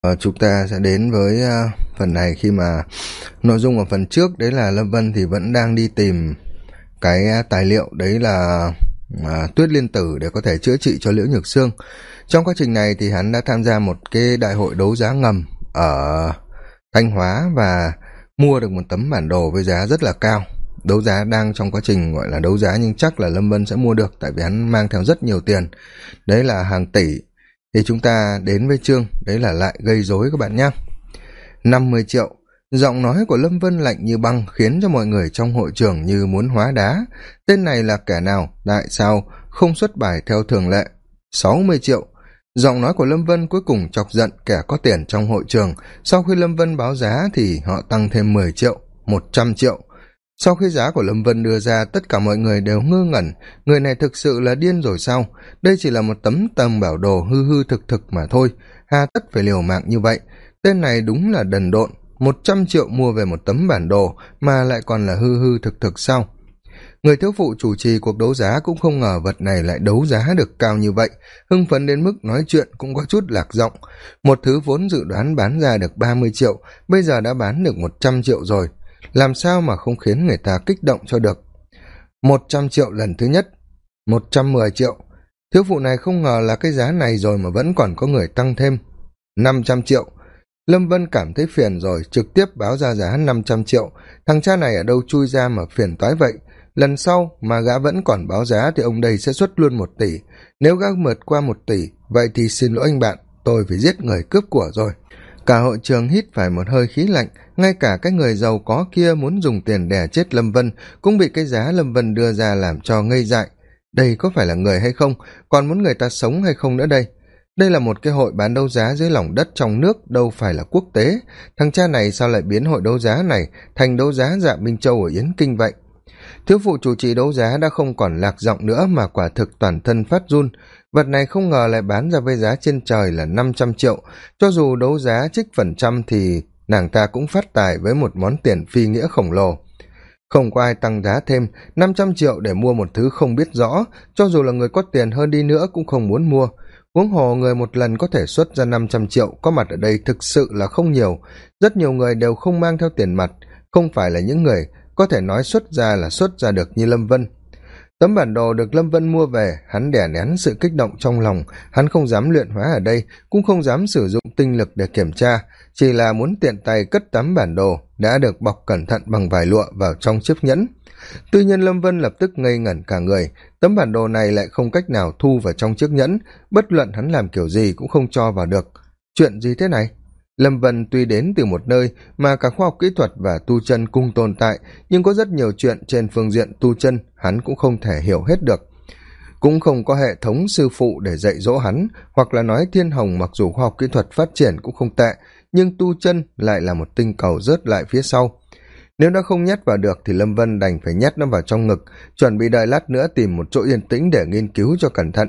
Ờ, chúng ta sẽ đến với uh, phần này khi mà nội dung ở phần trước đấy là lâm vân thì vẫn đang đi tìm cái uh, tài liệu đấy là tuyết liên tử để có thể chữa trị cho liễu nhược Sương. Trong quá trình này thì hắn đã tham gia một cái đại hội đấu giá ngầm ở thanh hóa và mua được một tấm bản đồ với giá rất là cao. Đấu giá đang trong quá trình gọi là đấu giá nhưng chắc là lâm vân sẽ mua được tại vì hắn mang theo rất nhiều tiền. Đấy là hàng tỷ thì chúng ta đến với chương, đấy là lại gây rối các bạn nhé năm mươi triệu. Giọng nói của lâm vân lạnh như băng khiến cho mọi người trong hội trường như muốn hóa đá. Tên này là kẻ nào? Tại sao không xuất bài theo thường lệ? Sáu mươi triệu. Giọng nói của lâm vân cuối cùng chọc giận kẻ có tiền trong hội trường. Sau khi lâm vân báo giá thì họ tăng thêm mười triệu, một trăm triệu sau khi giá của lâm vân đưa ra, tất cả mọi người đều ngơ ngẩn. Người này thực sự là điên rồi sao? Đây chỉ là một tấm tầm bảo đồ hư hư thực thực mà thôi. Hà tất phải liều mạng như vậy. Tên này đúng là đần độn. Một trăm triệu mua về một tấm bản đồ mà lại còn là hư hư thực thực sao? Người thiếu phụ chủ trì cuộc đấu giá cũng không ngờ vật này lại đấu giá được cao như vậy. Hưng phấn đến mức nói chuyện cũng có chút lạc giọng. Một thứ vốn dự đoán bán ra được ba mươi triệu, bây giờ đã bán được một trăm triệu rồi làm sao mà không khiến người ta kích động cho được? Một trăm triệu lần thứ nhất, một trăm mười triệu. Thiếu phụ này không ngờ là cái giá này rồi mà vẫn còn có người tăng thêm. Năm trăm triệu. Lâm vân cảm thấy phiền rồi, trực tiếp báo ra giá năm trăm triệu. Thằng cha này ở đâu chui ra mà phiền toái vậy? Lần sau mà gã vẫn còn báo giá thì ông đây sẽ xuất luôn một tỷ. Nếu gã mượt qua một tỷ, vậy thì xin lỗi anh bạn, tôi phải giết người cướp của rồi cả hội trường hít phải một hơi khí lạnh, ngay cả cái người giàu có kia muốn dùng tiền đẻ chết lâm vân cũng bị cái giá lâm vân đưa ra làm cho ngây dại. Đây có phải là người hay không? Còn muốn người ta sống hay không nữa đây? Đây là một cái hội bán đấu giá dưới lòng đất trong nước, đâu phải là quốc tế. Thằng cha này sao lại biến hội đấu giá này thành đấu giá dạ minh châu ở yến kinh vậy? Thiếu phụ chủ trì đấu giá đã không còn lạc giọng nữa mà quả thực toàn thân phát run vật này không ngờ lại bán ra với giá trên trời là năm trăm triệu. Cho dù đấu giá trích phần trăm thì nàng ta cũng phát tài với một món tiền phi nghĩa khổng lồ. Không có ai tăng giá thêm, năm trăm triệu để mua một thứ không biết rõ. Cho dù là người có tiền hơn đi nữa cũng không muốn mua. Huống hồ người một lần có thể xuất ra năm trăm triệu, có mặt ở đây thực sự là không nhiều. Rất nhiều người đều không mang theo tiền mặt, không phải là những người có thể nói xuất ra là xuất ra được như lâm vân tấm bản đồ được lâm vân mua về, hắn đẻ nén sự kích động trong lòng. Hắn không dám luyện hóa ở đây, cũng không dám sử dụng tinh lực để kiểm tra. Chỉ là muốn tiện tay cất tấm bản đồ, đã được bọc cẩn thận bằng vải lụa vào trong chiếc nhẫn. Tuy nhiên lâm vân lập tức ngây ngẩn cả người. Tấm bản đồ này lại không cách nào thu vào trong chiếc nhẫn. Bất luận hắn làm kiểu gì cũng không cho vào được. Chuyện gì thế này? Lâm vân tuy đến từ một nơi mà cả khoa học kỹ thuật và tu chân cùng tồn tại, nhưng có rất nhiều chuyện trên phương diện tu chân hắn cũng không thể hiểu hết được. Cũng không có hệ thống sư phụ để dạy dỗ hắn, hoặc là nói thiên hồng mặc dù khoa học kỹ thuật phát triển cũng không tệ, nhưng tu chân lại là một tinh cầu rớt lại phía sau. Nếu nó không nhét vào được thì lâm vân đành phải nhét nó vào trong ngực, chuẩn bị đợi lát nữa tìm một chỗ yên tĩnh để nghiên cứu cho cẩn thận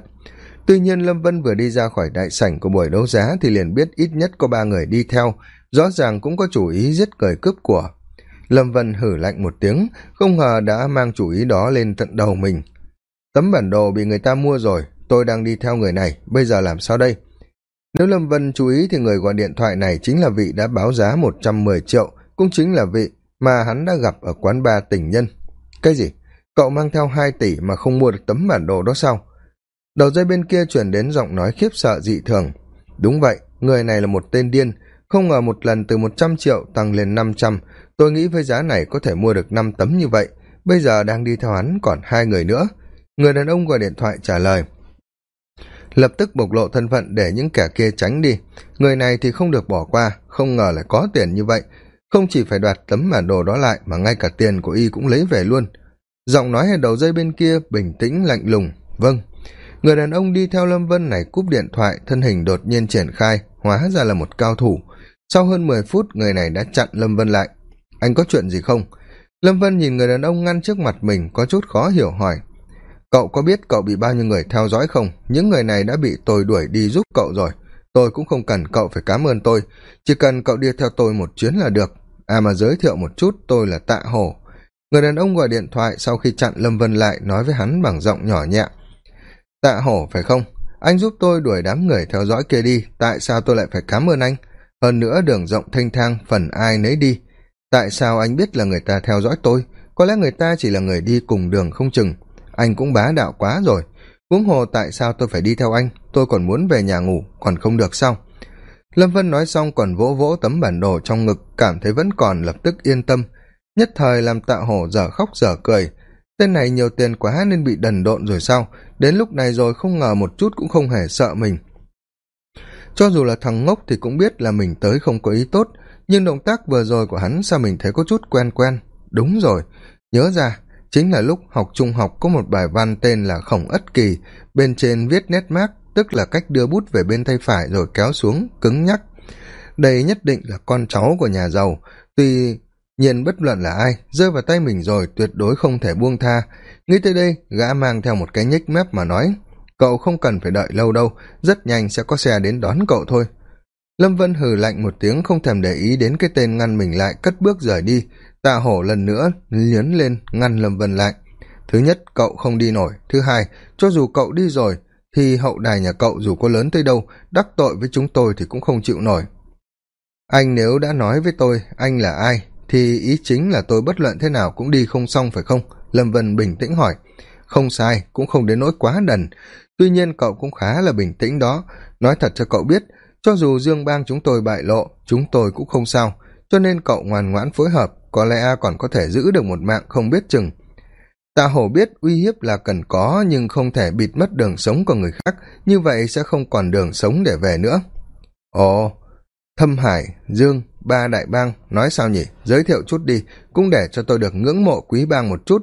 tuy nhiên lâm vân vừa đi ra khỏi đại sảnh của buổi đấu giá thì liền biết ít nhất có ba người đi theo, rõ ràng cũng có chủ ý giết người cướp của. Lâm vân hử lạnh một tiếng, không ngờ đã mang chủ ý đó lên tận đầu mình. Tấm bản đồ bị người ta mua rồi, tôi đang đi theo người này, bây giờ làm sao đây? Nếu lâm vân chú ý thì người gọi điện thoại này chính là vị đã báo giá một trăm mười triệu, cũng chính là vị mà hắn đã gặp ở quán ba tình nhân. Cái gì? Cậu mang theo hai tỷ mà không mua được tấm bản đồ đó sao? Đầu dây bên kia chuyển đến giọng nói khiếp sợ dị thường. Đúng vậy, người này là một tên điên, không ngờ một lần từ một trăm triệu tăng lên năm trăm. Tôi nghĩ với giá này có thể mua được năm tấm như vậy. Bây giờ đang đi theo hắn còn hai người nữa. Người đàn ông gọi điện thoại trả lời. Lập tức bộc lộ thân phận để những kẻ kia tránh đi. Người này thì không được bỏ qua, không ngờ lại có tiền như vậy. Không chỉ phải đoạt tấm bản đồ đó lại mà ngay cả tiền của y cũng lấy về luôn. Giọng nói ở đầu dây bên kia bình tĩnh lạnh lùng. Vâng người đàn ông đi theo lâm vân này cúp điện thoại, thân hình đột nhiên triển khai, hóa ra là một cao thủ. Sau hơn mười phút, người này đã chặn lâm vân lại. Anh có chuyện gì không? Lâm vân nhìn người đàn ông ngăn trước mặt mình, có chút khó hiểu hỏi. Cậu có biết cậu bị bao nhiêu người theo dõi không? Những người này đã bị tôi đuổi đi giúp cậu rồi. Tôi cũng không cần cậu phải cám ơn tôi. Chỉ cần cậu đi theo tôi một chuyến là được. À mà giới thiệu một chút, tôi là tạ hổ. Người đàn ông gọi điện thoại sau khi chặn lâm vân lại, nói với hắn bằng giọng nhỏ nhẹ tạ hổ, phải không? Anh giúp tôi đuổi đám người theo dõi kia đi, tại sao tôi lại phải cám ơn anh? Hơn nữa đường rộng thanh thang, phần ai nấy đi. Tại sao anh biết là người ta theo dõi tôi? Có lẽ người ta chỉ là người đi cùng đường không chừng. Anh cũng bá đạo quá rồi. Huống hồ tại sao tôi phải đi theo anh? Tôi còn muốn về nhà ngủ, còn không được sao? Lâm vân nói xong còn vỗ vỗ tấm bản đồ trong ngực, cảm thấy vẫn còn lập tức yên tâm. Nhất thời làm tạ hổ dở khóc dở cười. Tên này nhiều tiền quá nên bị đần độn rồi sao? Đến lúc này rồi không ngờ một chút cũng không hề sợ mình. Cho dù là thằng ngốc thì cũng biết là mình tới không có ý tốt, nhưng động tác vừa rồi của hắn sao mình thấy có chút quen quen. Đúng rồi, nhớ ra, chính là lúc học trung học có một bài văn tên là khổng ất kỳ, bên trên viết nét mác, tức là cách đưa bút về bên tay phải rồi kéo xuống, cứng nhắc. Đây nhất định là con cháu của nhà giàu, tuy nhìn bất luận là ai, rơi vào tay mình rồi, tuyệt đối không thể buông tha. Nghĩ tới đây, gã mang theo một cái nhếch mép mà nói, cậu không cần phải đợi lâu đâu, rất nhanh sẽ có xe đến đón cậu thôi. Lâm vân hừ lạnh một tiếng, không thèm để ý đến cái tên ngăn mình lại, cất bước rời đi. Tạ hổ lần nữa liến lên, ngăn lâm vân lại. Thứ nhất, cậu không đi nổi. Thứ hai, cho dù cậu đi rồi, thì hậu đài nhà cậu dù có lớn tới đâu, đắc tội với chúng tôi thì cũng không chịu nổi. Anh nếu đã nói với tôi, anh là ai? Thì ý chính là tôi bất luận thế nào cũng đi không xong phải không? Lâm vân bình tĩnh hỏi. Không sai, cũng không đến nỗi quá đần. Tuy nhiên cậu cũng khá là bình tĩnh đó. Nói thật cho cậu biết, cho dù dương bang chúng tôi bại lộ, chúng tôi cũng không sao. Cho nên cậu ngoan ngoãn phối hợp, có lẽ còn có thể giữ được một mạng không biết chừng. Tạ hổ biết uy hiếp là cần có, nhưng không thể bịt mất đường sống của người khác. Như vậy sẽ không còn đường sống để về nữa. Ồ, thâm hải dương ba đại bang, nói sao nhỉ? Giới thiệu chút đi, cũng để cho tôi được ngưỡng mộ quý bang một chút.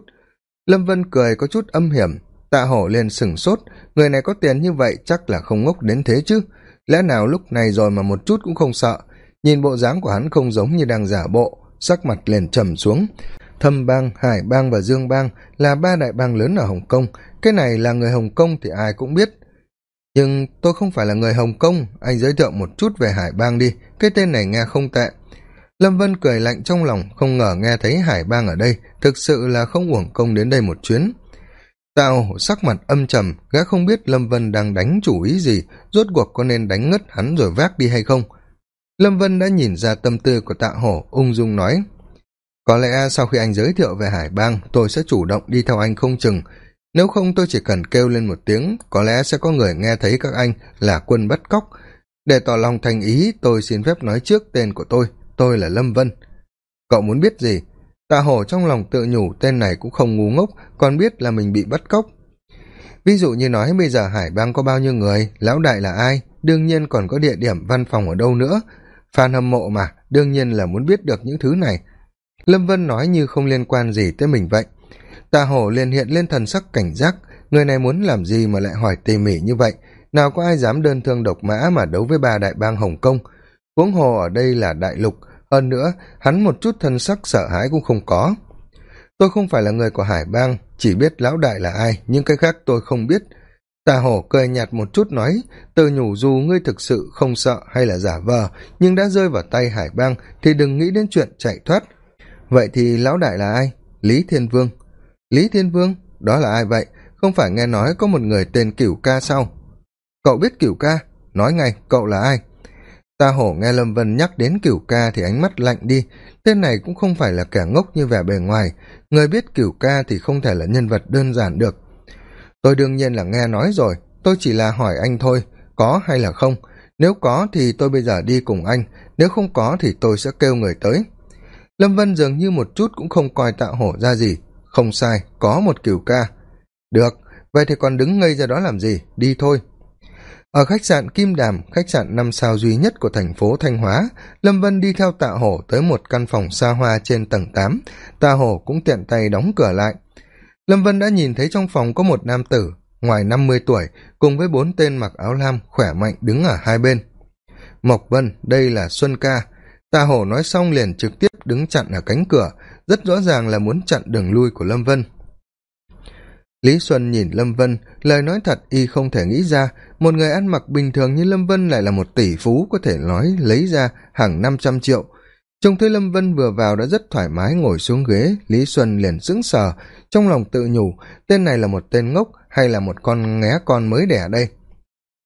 Lâm vân cười có chút âm hiểm. Tạ hổ liền sửng sốt. Người này có tiền như vậy chắc là không ngốc đến thế chứ. Lẽ nào lúc này rồi mà một chút cũng không sợ? Nhìn bộ dáng của hắn không giống như đang giả bộ, sắc mặt liền trầm xuống. Thâm bang, hải bang và dương bang là ba đại bang lớn ở hồng kông. Cái này là người hồng kông thì ai cũng biết nhưng tôi không phải là người hồng kông, anh giới thiệu một chút về hải bang đi, cái tên này nghe không tệ. Lâm vân cười lạnh trong lòng, không ngờ nghe thấy hải bang ở đây, thực sự là không uổng công đến đây một chuyến. Tào sắc mặt âm trầm, gã không biết lâm vân đang đánh chủ ý gì, rốt cuộc có nên đánh ngất hắn rồi vác đi hay không. Lâm vân đã nhìn ra tâm tư của tạ hổ, ung dung nói, có lẽ sau khi anh giới thiệu về hải bang, tôi sẽ chủ động đi theo anh không chừng nếu không tôi chỉ cần kêu lên một tiếng, có lẽ sẽ có người nghe thấy các anh là quân bắt cóc. Để tỏ lòng thành ý, tôi xin phép nói trước tên của tôi tôi là lâm vân. Cậu muốn biết gì? Tạ hổ trong lòng tự nhủ tên này cũng không ngu ngốc, còn biết là mình bị bắt cóc. Ví dụ như nói bây giờ hải bang có bao nhiêu người, lão đại là ai, đương nhiên còn có địa điểm văn phòng ở đâu nữa. Phan hâm mộ mà, đương nhiên là muốn biết được những thứ này. Lâm vân nói như không liên quan gì tới mình vậy tà hổ liền hiện lên thần sắc cảnh giác. Người này muốn làm gì mà lại hỏi tỉ mỉ như vậy? Nào có ai dám đơn thương độc mã mà đấu với ba đại bang hồng kông? Huống hồ ở đây là đại lục. Hơn nữa, hắn một chút thân sắc sợ hãi cũng không có. Tôi không phải là người của hải bang, chỉ biết lão đại là ai, nhưng cái khác tôi không biết. Tà hổ cười nhạt một chút nói tự nhủ dù ngươi thực sự không sợ hay là giả vờ, nhưng đã rơi vào tay hải bang thì đừng nghĩ đến chuyện chạy thoát. Vậy thì lão đại là ai? Lý thiên vương lý thiên vương, đó là ai vậy? Không phải nghe nói có một người tên cửu ca sao? Cậu biết cửu ca? Nói ngay, cậu là ai? Ta hổ nghe lâm vân nhắc đến cửu ca thì ánh mắt lạnh đi. Tên này cũng không phải là kẻ ngốc như vẻ bề ngoài. Người biết cửu ca thì không thể là nhân vật đơn giản được. Tôi đương nhiên là nghe nói rồi. Tôi chỉ là hỏi anh thôi, có hay là không? Nếu có thì tôi bây giờ đi cùng anh. Nếu không có thì tôi sẽ kêu người tới. Lâm vân dường như một chút cũng không coi tạ hổ ra gì không sai, có một cửu ca. Được, vậy thì còn đứng ngây ra đó làm gì? Đi thôi. Ở khách sạn kim đàm, khách sạn năm sao duy nhất của thành phố thanh hóa, lâm vân đi theo tạ hổ tới một căn phòng xa hoa trên tầng tám. Tạ hổ cũng tiện tay đóng cửa lại. Lâm vân đã nhìn thấy trong phòng có một nam tử, ngoài năm mươi tuổi, cùng với bốn tên mặc áo lam khỏe mạnh đứng ở hai bên. Mộc vân, đây là xuân ca. Tạ hổ nói xong liền trực tiếp đứng chặn ở cánh cửa, rất rõ ràng là muốn chặn đường lui của lâm vân. Lý xuân nhìn lâm vân, lời nói thật y không thể nghĩ ra, một người ăn mặc bình thường như lâm vân lại là một tỷ phú có thể nói lấy ra hàng năm trăm triệu. Trông thấy lâm vân vừa vào đã rất thoải mái ngồi xuống ghế, lý xuân liền sững sờ, trong lòng tự nhủ, tên này là một tên ngốc hay là một con nghé con mới đẻ đây?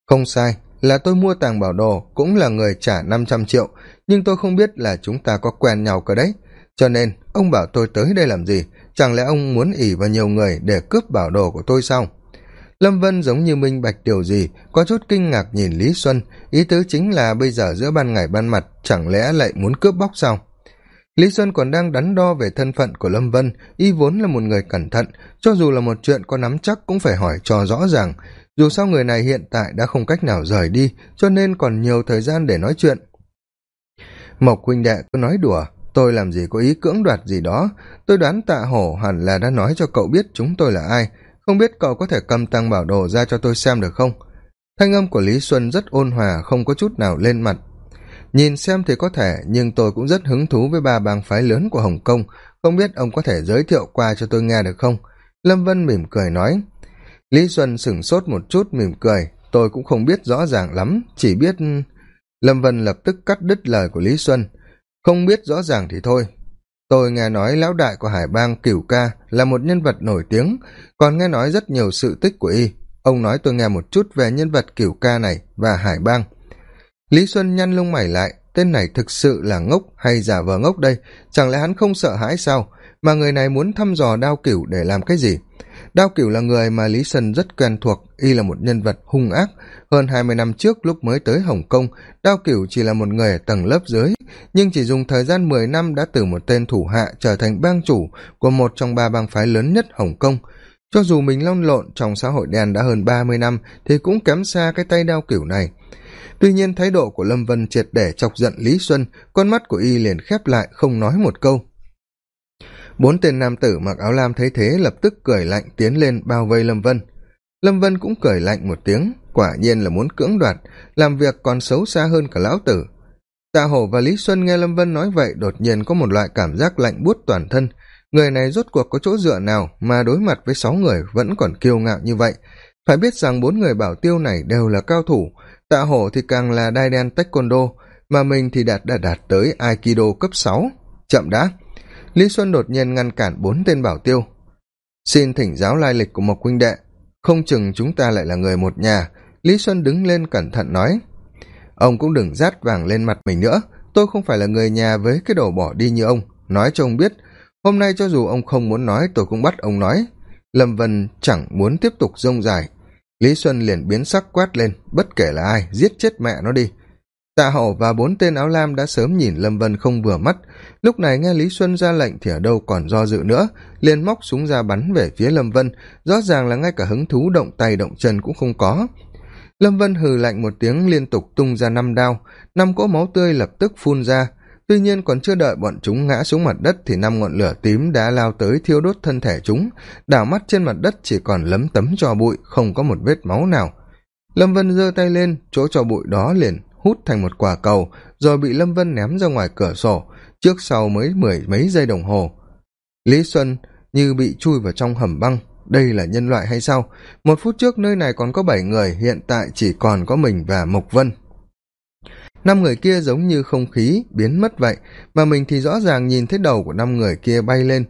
Không sai là tôi mua tàng bảo đồ cũng là người trả năm trăm triệu, nhưng tôi không biết là chúng ta có quen nhau cơ đấy. Cho nên, ông bảo tôi tới đây làm gì? Chẳng lẽ ông muốn ỉ vào nhiều người để cướp bảo đồ của tôi sao? Lâm vân giống như minh bạch điều gì, có chút kinh ngạc nhìn lý xuân. Ý tứ chính là bây giờ giữa ban ngày ban mặt, chẳng lẽ lại muốn cướp bóc sao? Lý xuân còn đang đắn đo về thân phận của lâm vân, y vốn là một người cẩn thận. Cho dù là một chuyện có nắm chắc cũng phải hỏi cho rõ ràng dù sao người này hiện tại đã không cách nào rời đi, cho nên còn nhiều thời gian để nói chuyện. Mộc huynh đệ cứ nói đùa, tôi làm gì có ý cưỡng đoạt gì đó. Tôi đoán tạ hổ hẳn là đã nói cho cậu biết chúng tôi là ai. Không biết cậu có thể cầm tăng bảo đồ ra cho tôi xem được không? Thanh âm của lý xuân rất ôn hòa, không có chút nào lên mặt. Nhìn xem thì có thể, nhưng tôi cũng rất hứng thú với ba bang phái lớn của hồng kông. Không biết ông có thể giới thiệu qua cho tôi nghe được không? Lâm vân mỉm cười nói lý xuân sửng sốt một chút, mỉm cười. Tôi cũng không biết rõ ràng lắm, chỉ biết lâm vân lập tức cắt đứt lời của lý xuân. Không biết rõ ràng thì thôi. Tôi nghe nói lão đại của hải bang cửu ca là một nhân vật nổi tiếng, còn nghe nói rất nhiều sự tích của y. Ông nói tôi nghe một chút về nhân vật cửu ca này và hải bang. Lý xuân nhăn lông mày lại, tên này thực sự là ngốc hay giả vờ ngốc đây? Chẳng lẽ hắn không sợ hãi sao? Mà người này muốn thăm dò đao cửu để làm cái gì? Đao cửu là người mà lý Sân rất quen thuộc, y là một nhân vật hung ác. Hơn hai mươi năm trước, lúc mới tới hồng kông, đao cửu chỉ là một người ở tầng lớp dưới, nhưng chỉ dùng thời gian mười năm đã từ một tên thủ hạ trở thành bang chủ của một trong ba bang phái lớn nhất hồng kông. Cho dù mình long lộn trong xã hội đen đã hơn ba mươi năm, thì cũng kém xa cái tay đao cửu này. Tuy nhiên, thái độ của lâm vân triệt để chọc giận lý xuân, con mắt của y liền khép lại, không nói một câu bốn tên nam tử mặc áo lam thấy thế lập tức cười lạnh tiến lên bao vây lâm vân. Lâm vân cũng cười lạnh một tiếng, quả nhiên là muốn cưỡng đoạt, làm việc còn xấu xa hơn cả lão tử. Tạ hổ và lý xuân nghe lâm vân nói vậy đột nhiên có một loại cảm giác lạnh buốt toàn thân. Người này rốt cuộc có chỗ dựa nào mà đối mặt với sáu người vẫn còn kiêu ngạo như vậy? Phải biết rằng bốn người bảo tiêu này đều là cao thủ, tạ hổ thì càng là đai đen taekwondo, mà mình thì đạt đã đạt tới aikido cấp sáu. Chậm đã! Lý xuân đột nhiên ngăn cản bốn tên bảo tiêu. Xin thỉnh giáo lai lịch của Mộc huynh đệ, không chừng chúng ta lại là người một nhà. Lý xuân đứng lên cẩn thận nói, ông cũng đừng rát vàng lên mặt mình nữa, tôi không phải là người nhà với cái đồ bỏ đi như ông. Nói cho ông biết, hôm nay cho dù ông không muốn nói, tôi cũng bắt ông nói. Lâm vân chẳng muốn tiếp tục rông dài. Lý xuân liền biến sắc quát lên, bất kể là ai, giết chết mẹ nó đi tạ hậu và bốn tên áo lam đã sớm nhìn lâm vân không vừa mắt. Lúc này nghe lý xuân ra lệnh thì ở đâu còn do dự nữa. Liền móc súng ra bắn về phía lâm vân. Rõ ràng là ngay cả hứng thú, động tay, động chân cũng không có. Lâm vân hừ lạnh một tiếng liên tục tung ra năm đao. Năm cỗ máu tươi lập tức phun ra. Tuy nhiên còn chưa đợi bọn chúng ngã xuống mặt đất thì năm ngọn lửa tím đã lao tới thiêu đốt thân thể chúng. Đảo mắt trên mặt đất chỉ còn lấm tấm cho bụi, không có một vết máu nào. Lâm vân giơ tay lên, chỗ cho bụi đó liền hút thành một quả cầu, rồi bị lâm vân ném ra ngoài cửa sổ, trước sau mới mười mấy giây đồng hồ. Lý xuân như bị chui vào trong hầm băng, đây là nhân loại hay sao? Một phút trước nơi này còn có bảy người, hiện tại chỉ còn có mình và mộc vân. Năm người kia giống như không khí, biến mất vậy, mà mình thì rõ ràng nhìn thấy đầu của năm người kia bay lên.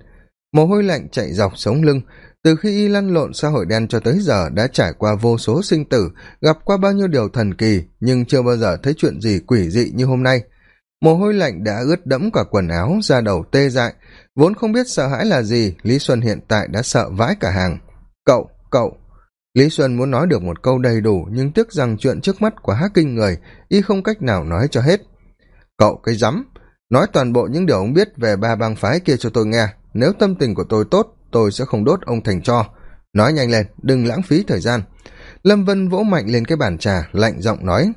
Mồ hôi lạnh chạy dọc sống lưng từ khi y lăn lộn xã hội đen cho tới giờ đã trải qua vô số sinh tử, gặp qua bao nhiêu điều thần kỳ, nhưng chưa bao giờ thấy chuyện gì quỷ dị như hôm nay. Mồ hôi lạnh đã ướt đẫm cả quần áo, da đầu tê dại. Vốn không biết sợ hãi là gì, lý xuân hiện tại đã sợ vãi cả hàng. Cậu cậu. Lý xuân muốn nói được một câu đầy đủ, nhưng tiếc rằng chuyện trước mắt quá kinh người, y không cách nào nói cho hết. Cậu cái rắm, nói toàn bộ những điều ông biết về ba bang phái kia cho tôi nghe. Nếu tâm tình của tôi tốt tôi sẽ không đốt ông thành cho. Nói nhanh lên, đừng lãng phí thời gian. Lâm vân vỗ mạnh lên cái bàn trà, lạnh giọng nói.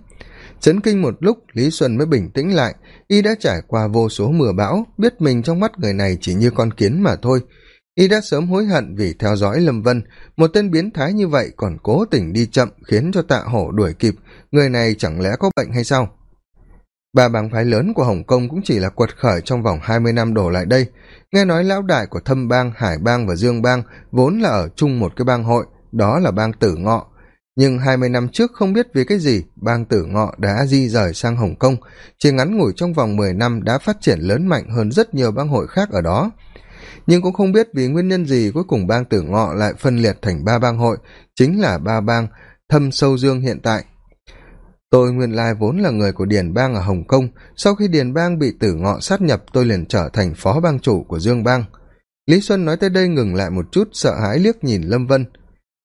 Chấn kinh một lúc, lý xuân mới bình tĩnh lại. Y đã trải qua vô số mưa bão, biết mình trong mắt người này chỉ như con kiến mà thôi. Y đã sớm hối hận vì theo dõi lâm vân. Một tên biến thái như vậy còn cố tình đi chậm khiến cho tạ hổ đuổi kịp. Người này chẳng lẽ có bệnh hay sao? Ba bang phái lớn của hồng kông cũng chỉ là quật khởi trong vòng hai mươi năm đổ lại đây. Nghe nói lão đại của thâm bang, hải bang và dương bang vốn là ở chung một cái bang hội, đó là bang tử ngọ. Nhưng hai mươi năm trước không biết vì cái gì, bang tử ngọ đã di rời sang hồng kông. Chỉ ngắn ngủi trong vòng mười năm đã phát triển lớn mạnh hơn rất nhiều bang hội khác ở đó. Nhưng cũng không biết vì nguyên nhân gì cuối cùng bang tử ngọ lại phân liệt thành ba bang hội, chính là ba bang thâm sâu dương hiện tại tôi nguyên lai vốn là người của điền bang ở hồng kông. Sau khi điền bang bị tử ngọ sát nhập, tôi liền trở thành phó bang chủ của dương bang. Lý xuân nói tới đây ngừng lại một chút, sợ hãi liếc nhìn lâm vân.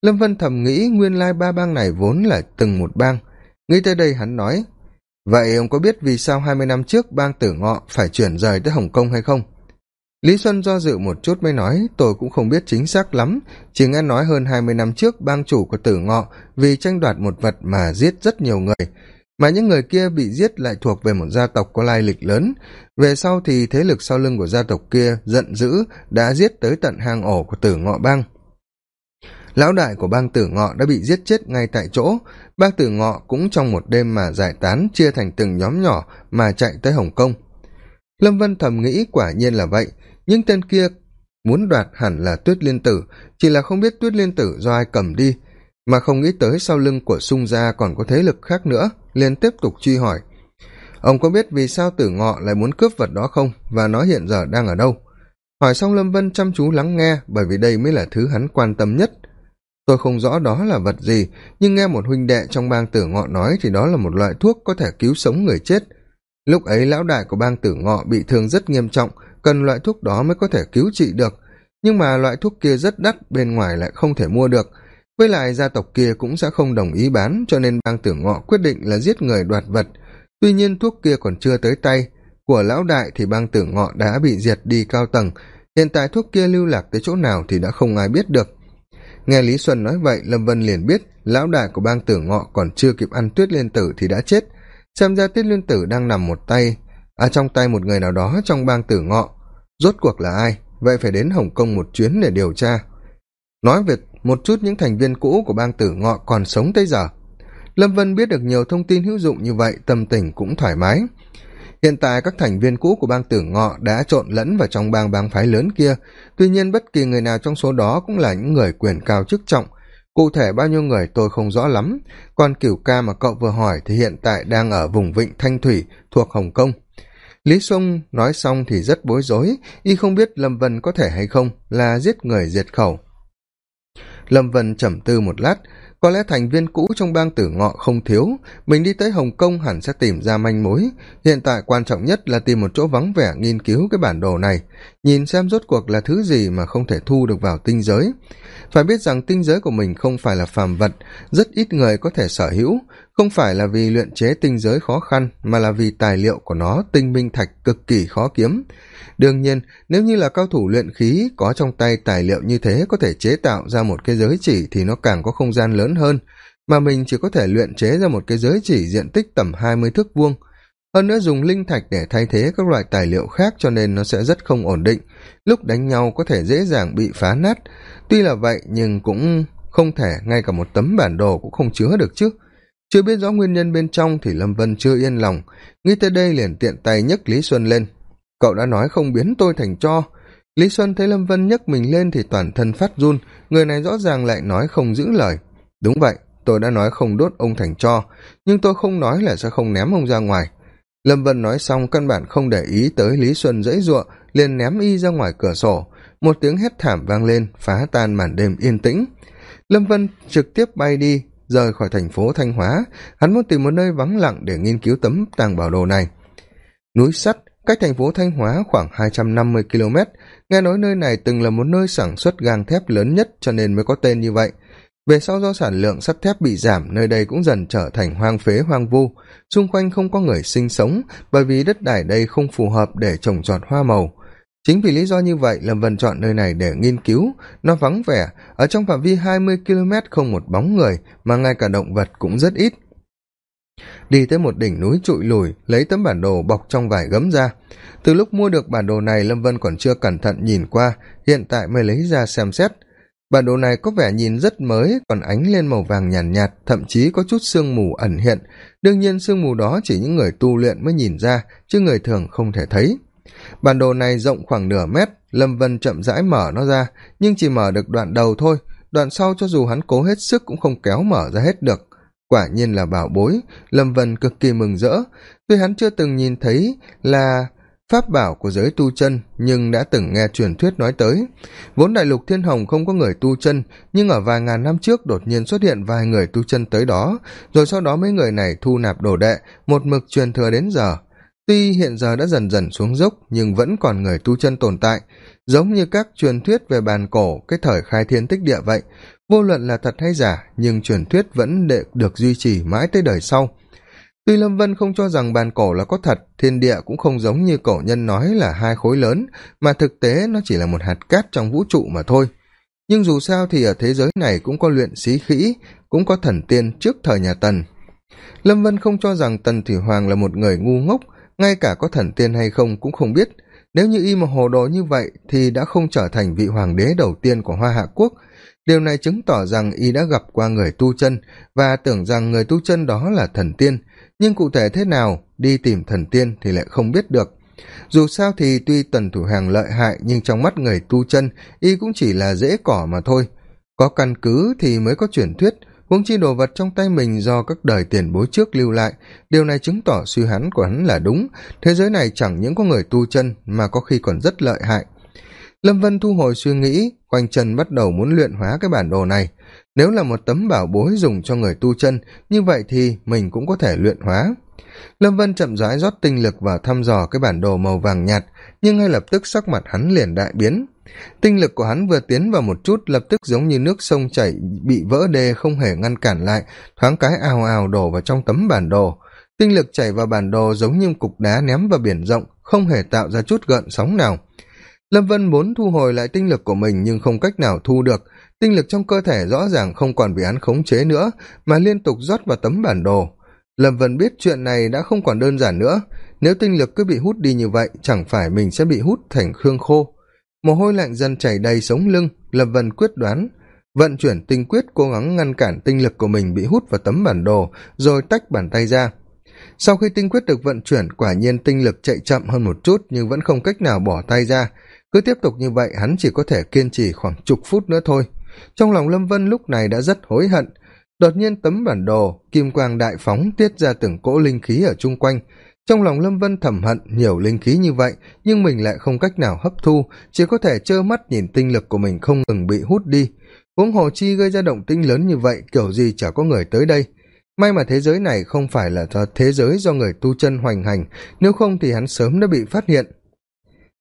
Lâm vân thầm nghĩ nguyên lai ba bang này vốn là từng một bang. Nghĩ tới đây hắn nói, vậy ông có biết vì sao hai mươi năm trước bang tử ngọ phải chuyển rời tới hồng kông hay không? Lý xuân do dự một chút mới nói, tôi cũng không biết chính xác lắm. Chỉ nghe nói hơn hai mươi năm trước, bang chủ của tử ngọ vì tranh đoạt một vật mà giết rất nhiều người. Mà những người kia bị giết lại thuộc về một gia tộc có lai lịch lớn. Về sau thì thế lực sau lưng của gia tộc kia giận dữ đã giết tới tận hang ổ của tử ngọ bang. Lão đại của bang tử ngọ đã bị giết chết ngay tại chỗ. Bang tử ngọ cũng trong một đêm mà giải tán, chia thành từng nhóm nhỏ mà chạy tới hồng kông. Lâm vân thầm nghĩ quả nhiên là vậy nhưng tên kia muốn đoạt hẳn là tuyết liên tử, chỉ là không biết tuyết liên tử do ai cầm đi, mà không nghĩ tới sau lưng của sung gia còn có thế lực khác nữa, liền tiếp tục truy hỏi. Ông có biết vì sao tử ngọ lại muốn cướp vật đó không và nó hiện giờ đang ở đâu? Hỏi xong lâm vân chăm chú lắng nghe, bởi vì đây mới là thứ hắn quan tâm nhất. Tôi không rõ đó là vật gì, nhưng nghe một huynh đệ trong bang tử ngọ nói thì đó là một loại thuốc có thể cứu sống người chết. Lúc ấy lão đại của bang tử ngọ bị thương rất nghiêm trọng cần loại thuốc đó mới có thể cứu trị được. Nhưng mà loại thuốc kia rất đắt, bên ngoài lại không thể mua được. Với lại gia tộc kia cũng sẽ không đồng ý bán, cho nên bang tử ngọ quyết định là giết người đoạt vật. Tuy nhiên thuốc kia còn chưa tới tay. Của lão đại thì bang tử ngọ đã bị diệt đi cao tầng. Hiện tại thuốc kia lưu lạc tới chỗ nào thì đã không ai biết được. Nghe lý xuân nói vậy, lâm vân liền biết lão đại của bang tử ngọ còn chưa kịp ăn tuyết liên tử thì đã chết. Xem ra tuyết liên tử đang nằm một tay à trong tay một người nào đó trong bang tử ngọ. Rốt cuộc là ai? Vậy phải đến hồng kông một chuyến để điều tra. Nói về một chút những thành viên cũ của bang tử ngọ còn sống tới giờ. Lâm vân biết được nhiều thông tin hữu dụng như vậy, tâm tình cũng thoải mái. Hiện tại các thành viên cũ của bang tử ngọ đã trộn lẫn vào trong bang bang phái lớn kia. Tuy nhiên, bất kỳ người nào trong số đó cũng là những người quyền cao chức trọng. Cụ thể bao nhiêu người tôi không rõ lắm. Còn cửu ca mà cậu vừa hỏi thì hiện tại đang ở vùng vịnh thanh thủy, thuộc hồng kông lý xuân nói xong thì rất bối rối, y không biết lâm vân có thể hay không là giết người diệt khẩu. Lâm vân trầm tư một lát, có lẽ thành viên cũ trong bang tử ngọ không thiếu, mình đi tới hồng kông hẳn sẽ tìm ra manh mối. Hiện tại quan trọng nhất là tìm một chỗ vắng vẻ nghiên cứu cái bản đồ này, nhìn xem rốt cuộc là thứ gì mà không thể thu được vào tinh giới. Phải biết rằng tinh giới của mình không phải là phàm vật, rất ít người có thể sở hữu không phải là vì luyện chế tinh giới khó khăn, mà là vì tài liệu của nó tinh minh thạch cực kỳ khó kiếm. Đương nhiên, nếu như là cao thủ luyện khí có trong tay tài liệu như thế có thể chế tạo ra một cái giới chỉ thì nó càng có không gian lớn hơn. Mà mình chỉ có thể luyện chế ra một cái giới chỉ diện tích tầm hai mươi thước vuông. Hơn nữa dùng linh thạch để thay thế các loại tài liệu khác cho nên nó sẽ rất không ổn định. Lúc đánh nhau có thể dễ dàng bị phá nát. Tuy là vậy nhưng cũng không thể, ngay cả một tấm bản đồ cũng không chứa được chứ chưa biết rõ nguyên nhân bên trong thì lâm vân chưa yên lòng. Nghĩ tới đây liền tiện tay nhấc lý xuân lên. Cậu đã nói không biến tôi thành cho. Lý xuân thấy lâm vân nhấc mình lên thì toàn thân phát run. Người này rõ ràng lại nói không giữ lời. Đúng vậy, tôi đã nói không đốt ông thành cho, nhưng tôi không nói là sẽ không ném ông ra ngoài. Lâm vân nói xong căn bản không để ý tới lý xuân dãy giụa liền ném y ra ngoài cửa sổ. Một tiếng hét thảm vang lên, phá tan màn đêm yên tĩnh. Lâm vân trực tiếp bay đi rời khỏi thành phố thanh hóa, hắn muốn tìm một nơi vắng lặng để nghiên cứu tấm tàng bảo đồ này. Núi sắt cách thành phố thanh hóa khoảng hai trăm năm mươi km nghe nói nơi này từng là một nơi sản xuất gang thép lớn nhất cho nên mới có tên như vậy. Về sau do sản lượng sắt thép bị giảm, nơi đây cũng dần trở thành hoang phế, hoang vu. Xung quanh không có người sinh sống bởi vì đất đai đây không phù hợp để trồng trọt hoa màu chính vì lý do như vậy lâm vân chọn nơi này để nghiên cứu. Nó vắng vẻ ở trong phạm vi hai mươi km không một bóng người mà ngay cả động vật cũng rất ít. Đi tới một đỉnh núi trụi lùi lấy tấm bản đồ bọc trong vải gấm ra. Từ lúc mua được bản đồ này lâm vân còn chưa cẩn thận nhìn qua hiện tại mới lấy ra xem xét. Bản đồ này có vẻ nhìn rất mới còn ánh lên màu vàng nhàn nhạt, nhạt thậm chí có chút sương mù ẩn hiện. Đương nhiên sương mù đó chỉ những người tu luyện mới nhìn ra chứ người thường không thể thấy bản đồ này rộng khoảng nửa mét, lâm vân chậm rãi mở nó ra, nhưng chỉ mở được đoạn đầu thôi. Đoạn sau cho dù hắn cố hết sức cũng không kéo mở ra hết được. Quả nhiên là bảo bối, lâm vân cực kỳ mừng rỡ. Tuy hắn chưa từng nhìn thấy là pháp bảo của giới tu chân, nhưng đã từng nghe truyền thuyết nói tới. Vốn đại lục thiên hồng không có người tu chân, nhưng ở vài ngàn năm trước đột nhiên xuất hiện vài người tu chân tới đó. Rồi sau đó mấy người này thu nạp đồ đệ, một mực truyền thừa đến giờ tuy hiện giờ đã dần dần xuống dốc, nhưng vẫn còn người tu chân tồn tại. Giống như các truyền thuyết về bàn cổ, cái thời khai thiên tích địa vậy. Vô luận là thật hay giả, nhưng truyền thuyết vẫn đệ được duy trì mãi tới đời sau. Tuy lâm vân không cho rằng bàn cổ là có thật, thiên địa cũng không giống như cổ nhân nói là hai khối lớn, mà thực tế nó chỉ là một hạt cát trong vũ trụ mà thôi. Nhưng dù sao thì ở thế giới này cũng có luyện sĩ khỉ cũng có thần tiên trước thời nhà tần. Lâm vân không cho rằng tần thủy hoàng là một người ngu ngốc ngay cả có thần tiên hay không cũng không biết. Nếu như y mà hồ đồ như vậy thì đã không trở thành vị hoàng đế đầu tiên của hoa hạ quốc. Điều này chứng tỏ rằng y đã gặp qua người tu chân và tưởng rằng người tu chân đó là thần tiên. Nhưng cụ thể thế nào, đi tìm thần tiên thì lại không biết được. Dù sao thì tuy tần thủ hàng lợi hại nhưng trong mắt người tu chân, y cũng chỉ là dễ cỏ mà thôi. Có căn cứ thì mới có truyền thuyết huống chi đồ vật trong tay mình do các đời tiền bối trước lưu lại, điều này chứng tỏ suy hắn của hắn là đúng. Thế giới này chẳng những có người tu chân mà có khi còn rất lợi hại. Lâm vân thu hồi suy nghĩ, quanh chân bắt đầu muốn luyện hóa cái bản đồ này. Nếu là một tấm bảo bối dùng cho người tu chân, như vậy thì mình cũng có thể luyện hóa lâm vân chậm rãi rót tinh lực vào thăm dò cái bản đồ màu vàng nhạt, nhưng ngay lập tức sắc mặt hắn liền đại biến. Tinh lực của hắn vừa tiến vào một chút, lập tức giống như nước sông chảy, bị vỡ đê không hề ngăn cản lại, thoáng cái ào ào đổ vào trong tấm bản đồ. Tinh lực chảy vào bản đồ giống như cục đá ném vào biển rộng, không hề tạo ra chút gợn sóng nào. Lâm vân muốn thu hồi lại tinh lực của mình, nhưng không cách nào thu được. Tinh lực trong cơ thể rõ ràng không còn bị hắn khống chế nữa, mà liên tục rót vào tấm bản đồ lâm vân biết chuyện này đã không còn đơn giản nữa. Nếu tinh lực cứ bị hút đi như vậy, chẳng phải mình sẽ bị hút thành khương khô. Mồ hôi lạnh dần chảy đầy sống lưng, lâm vân quyết đoán. Vận chuyển tinh quyết cố gắng ngăn cản tinh lực của mình bị hút vào tấm bản đồ, rồi tách bàn tay ra. Sau khi tinh quyết được vận chuyển, quả nhiên tinh lực chạy chậm hơn một chút, nhưng vẫn không cách nào bỏ tay ra. Cứ tiếp tục như vậy, hắn chỉ có thể kiên trì khoảng chục phút nữa thôi. Trong lòng lâm vân lúc này đã rất hối hận đột nhiên tấm bản đồ, kim quang đại phóng tiết ra từng cỗ linh khí ở chung quanh. Trong lòng lâm vân thầm hận nhiều linh khí như vậy, nhưng mình lại không cách nào hấp thu, chỉ có thể trơ mắt nhìn tinh lực của mình không ngừng bị hút đi. Huống hồ chi gây ra động tinh lớn như vậy, kiểu gì chả có người tới đây. May mà thế giới này không phải là thế giới do người tu chân hoành hành, nếu không thì hắn sớm đã bị phát hiện.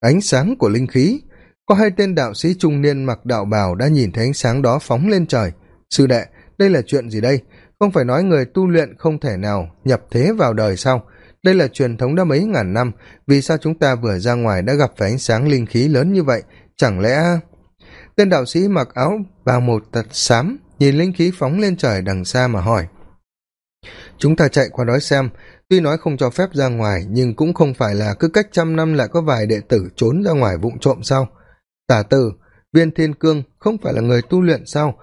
Ánh sáng của linh khí. Có hai tên đạo sĩ trung niên mặc đạo bào đã nhìn thấy ánh sáng đó phóng lên trời. Sư đệ đây là chuyện gì đây? Không phải nói người tu luyện không thể nào nhập thế vào đời sau? đây là truyền thống đã mấy ngàn năm, vì sao chúng ta vừa ra ngoài đã gặp phải ánh sáng linh khí lớn như vậy? Chẳng lẽ tên đạo sĩ mặc áo bào một tật xám nhìn linh khí phóng lên trời đằng xa mà hỏi. Chúng ta chạy qua đó xem. Tuy nói không cho phép ra ngoài, nhưng cũng không phải là cứ cách trăm năm lại có vài đệ tử trốn ra ngoài vụng trộm sao? Tả tử, viên thiên cương không phải là người tu luyện sao?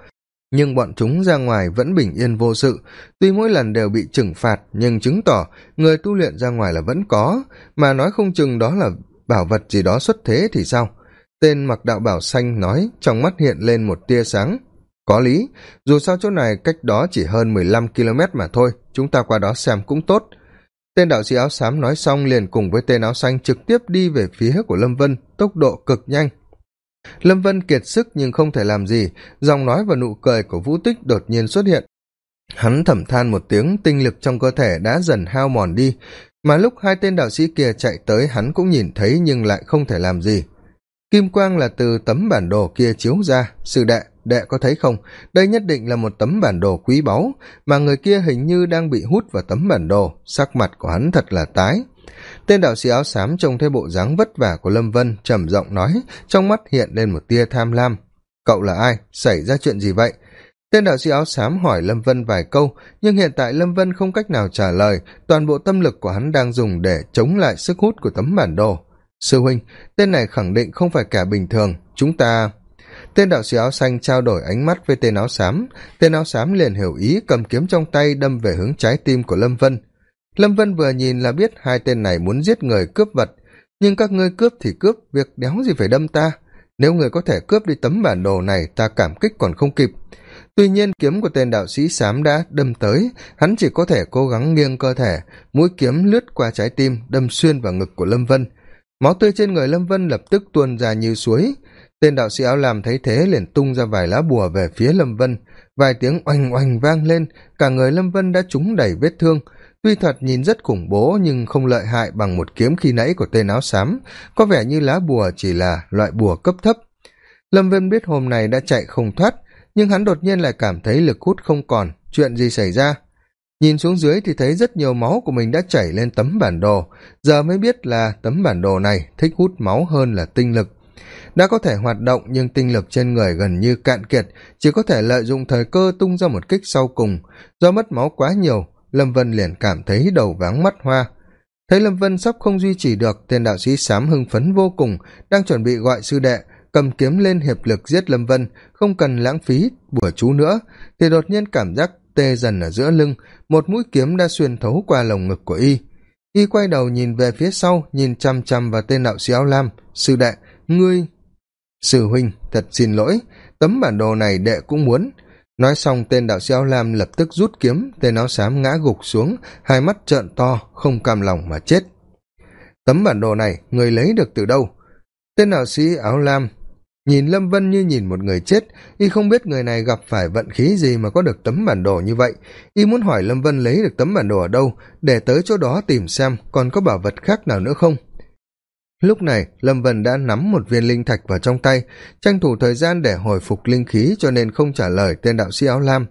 Nhưng bọn chúng ra ngoài vẫn bình yên vô sự. Tuy mỗi lần đều bị trừng phạt, nhưng chứng tỏ người tu luyện ra ngoài là vẫn có, mà nói không chừng đó là bảo vật gì đó xuất thế thì sao? Tên mặc đạo bảo xanh nói, trong mắt hiện lên một tia sáng. Có lý, dù sao chỗ này cách đó chỉ hơn mười lăm km mà thôi, chúng ta qua đó xem cũng tốt. Tên đạo sĩ áo xám nói xong liền cùng với tên áo xanh trực tiếp đi về phía của lâm vân, tốc độ cực nhanh lâm vân kiệt sức nhưng không thể làm gì. Giọng nói và nụ cười của vũ tích đột nhiên xuất hiện. Hắn thẩm than một tiếng, tinh lực trong cơ thể đã dần hao mòn đi. Mà lúc hai tên đạo sĩ kia chạy tới, hắn cũng nhìn thấy nhưng lại không thể làm gì. Kim quang là từ tấm bản đồ kia chiếu ra. Sư đệ đệ có thấy không? Đây nhất định là một tấm bản đồ quý báu, mà người kia hình như đang bị hút vào tấm bản đồ. Sắc mặt của hắn thật là tái tên đạo sĩ áo xám trông thấy bộ dáng vất vả của lâm vân, trầm giọng nói, trong mắt hiện lên một tia tham lam. Cậu là ai? Xảy ra chuyện gì vậy? Tên đạo sĩ áo xám hỏi lâm vân vài câu, nhưng hiện tại lâm vân không cách nào trả lời. Toàn bộ tâm lực của hắn đang dùng để chống lại sức hút của tấm bản đồ. Sư huynh, tên này khẳng định không phải kẻ bình thường. Chúng ta tên đạo sĩ áo xanh trao đổi ánh mắt với tên áo xám. Tên áo xám liền hiểu ý, cầm kiếm trong tay đâm về hướng trái tim của lâm vân lâm vân vừa nhìn là biết hai tên này muốn giết người cướp vật, nhưng các ngươi cướp thì cướp, việc đéo gì phải đâm ta. Nếu người có thể cướp đi tấm bản đồ này, ta cảm kích còn không kịp. Tuy nhiên, kiếm của tên đạo sĩ xám đã đâm tới, hắn chỉ có thể cố gắng nghiêng cơ thể, mũi kiếm lướt qua trái tim, đâm xuyên vào ngực của lâm vân. Máu tươi trên người lâm vân lập tức tuôn ra như suối. Tên đạo sĩ áo lam thấy thế liền tung ra vài lá bùa về phía lâm vân. Vài tiếng oanh oanh vang lên, cả người lâm vân đã trúng đầy vết thương tuy thật nhìn rất khủng bố nhưng không lợi hại bằng một kiếm khi nãy của tên áo xám. Có vẻ như lá bùa chỉ là loại bùa cấp thấp. Lâm vân biết hôm nay đã chạy không thoát, nhưng hắn đột nhiên lại cảm thấy lực hút không còn. Chuyện gì xảy ra? Nhìn xuống dưới thì thấy rất nhiều máu của mình đã chảy lên tấm bản đồ. Giờ mới biết là tấm bản đồ này thích hút máu hơn là tinh lực. Đã có thể hoạt động nhưng tinh lực trên người gần như cạn kiệt, chỉ có thể lợi dụng thời cơ tung ra một kích sau cùng. Do mất máu quá nhiều lâm vân liền cảm thấy đầu váng mắt hoa. Thấy lâm vân sắp không duy trì được, tên đạo sĩ sám hưng phấn vô cùng, đang chuẩn bị gọi sư đệ, cầm kiếm lên hiệp lực giết lâm vân, không cần lãng phí bùa chú nữa, thì đột nhiên cảm giác tê dần ở giữa lưng, một mũi kiếm đã xuyên thấu qua lồng ngực của y. Y quay đầu nhìn về phía sau, nhìn chăm chăm vào tên đạo sĩ áo lam. Sư đệ, ngươi, sư huynh, thật xin lỗi, tấm bản đồ này đệ cũng muốn nói xong, tên đạo sĩ áo lam lập tức rút kiếm, tên áo xám ngã gục xuống, hai mắt trợn to, không cam lòng mà chết. Tấm bản đồ này, người lấy được từ đâu? Tên đạo sĩ áo lam, nhìn lâm vân như nhìn một người chết, y không biết người này gặp phải vận khí gì mà có được tấm bản đồ như vậy. Y muốn hỏi lâm vân lấy được tấm bản đồ ở đâu, để tới chỗ đó tìm xem, còn có bảo vật khác nào nữa không? Lúc này, lâm vân đã nắm một viên linh thạch vào trong tay, tranh thủ thời gian để hồi phục linh khí cho nên không trả lời tên đạo sĩ áo lam.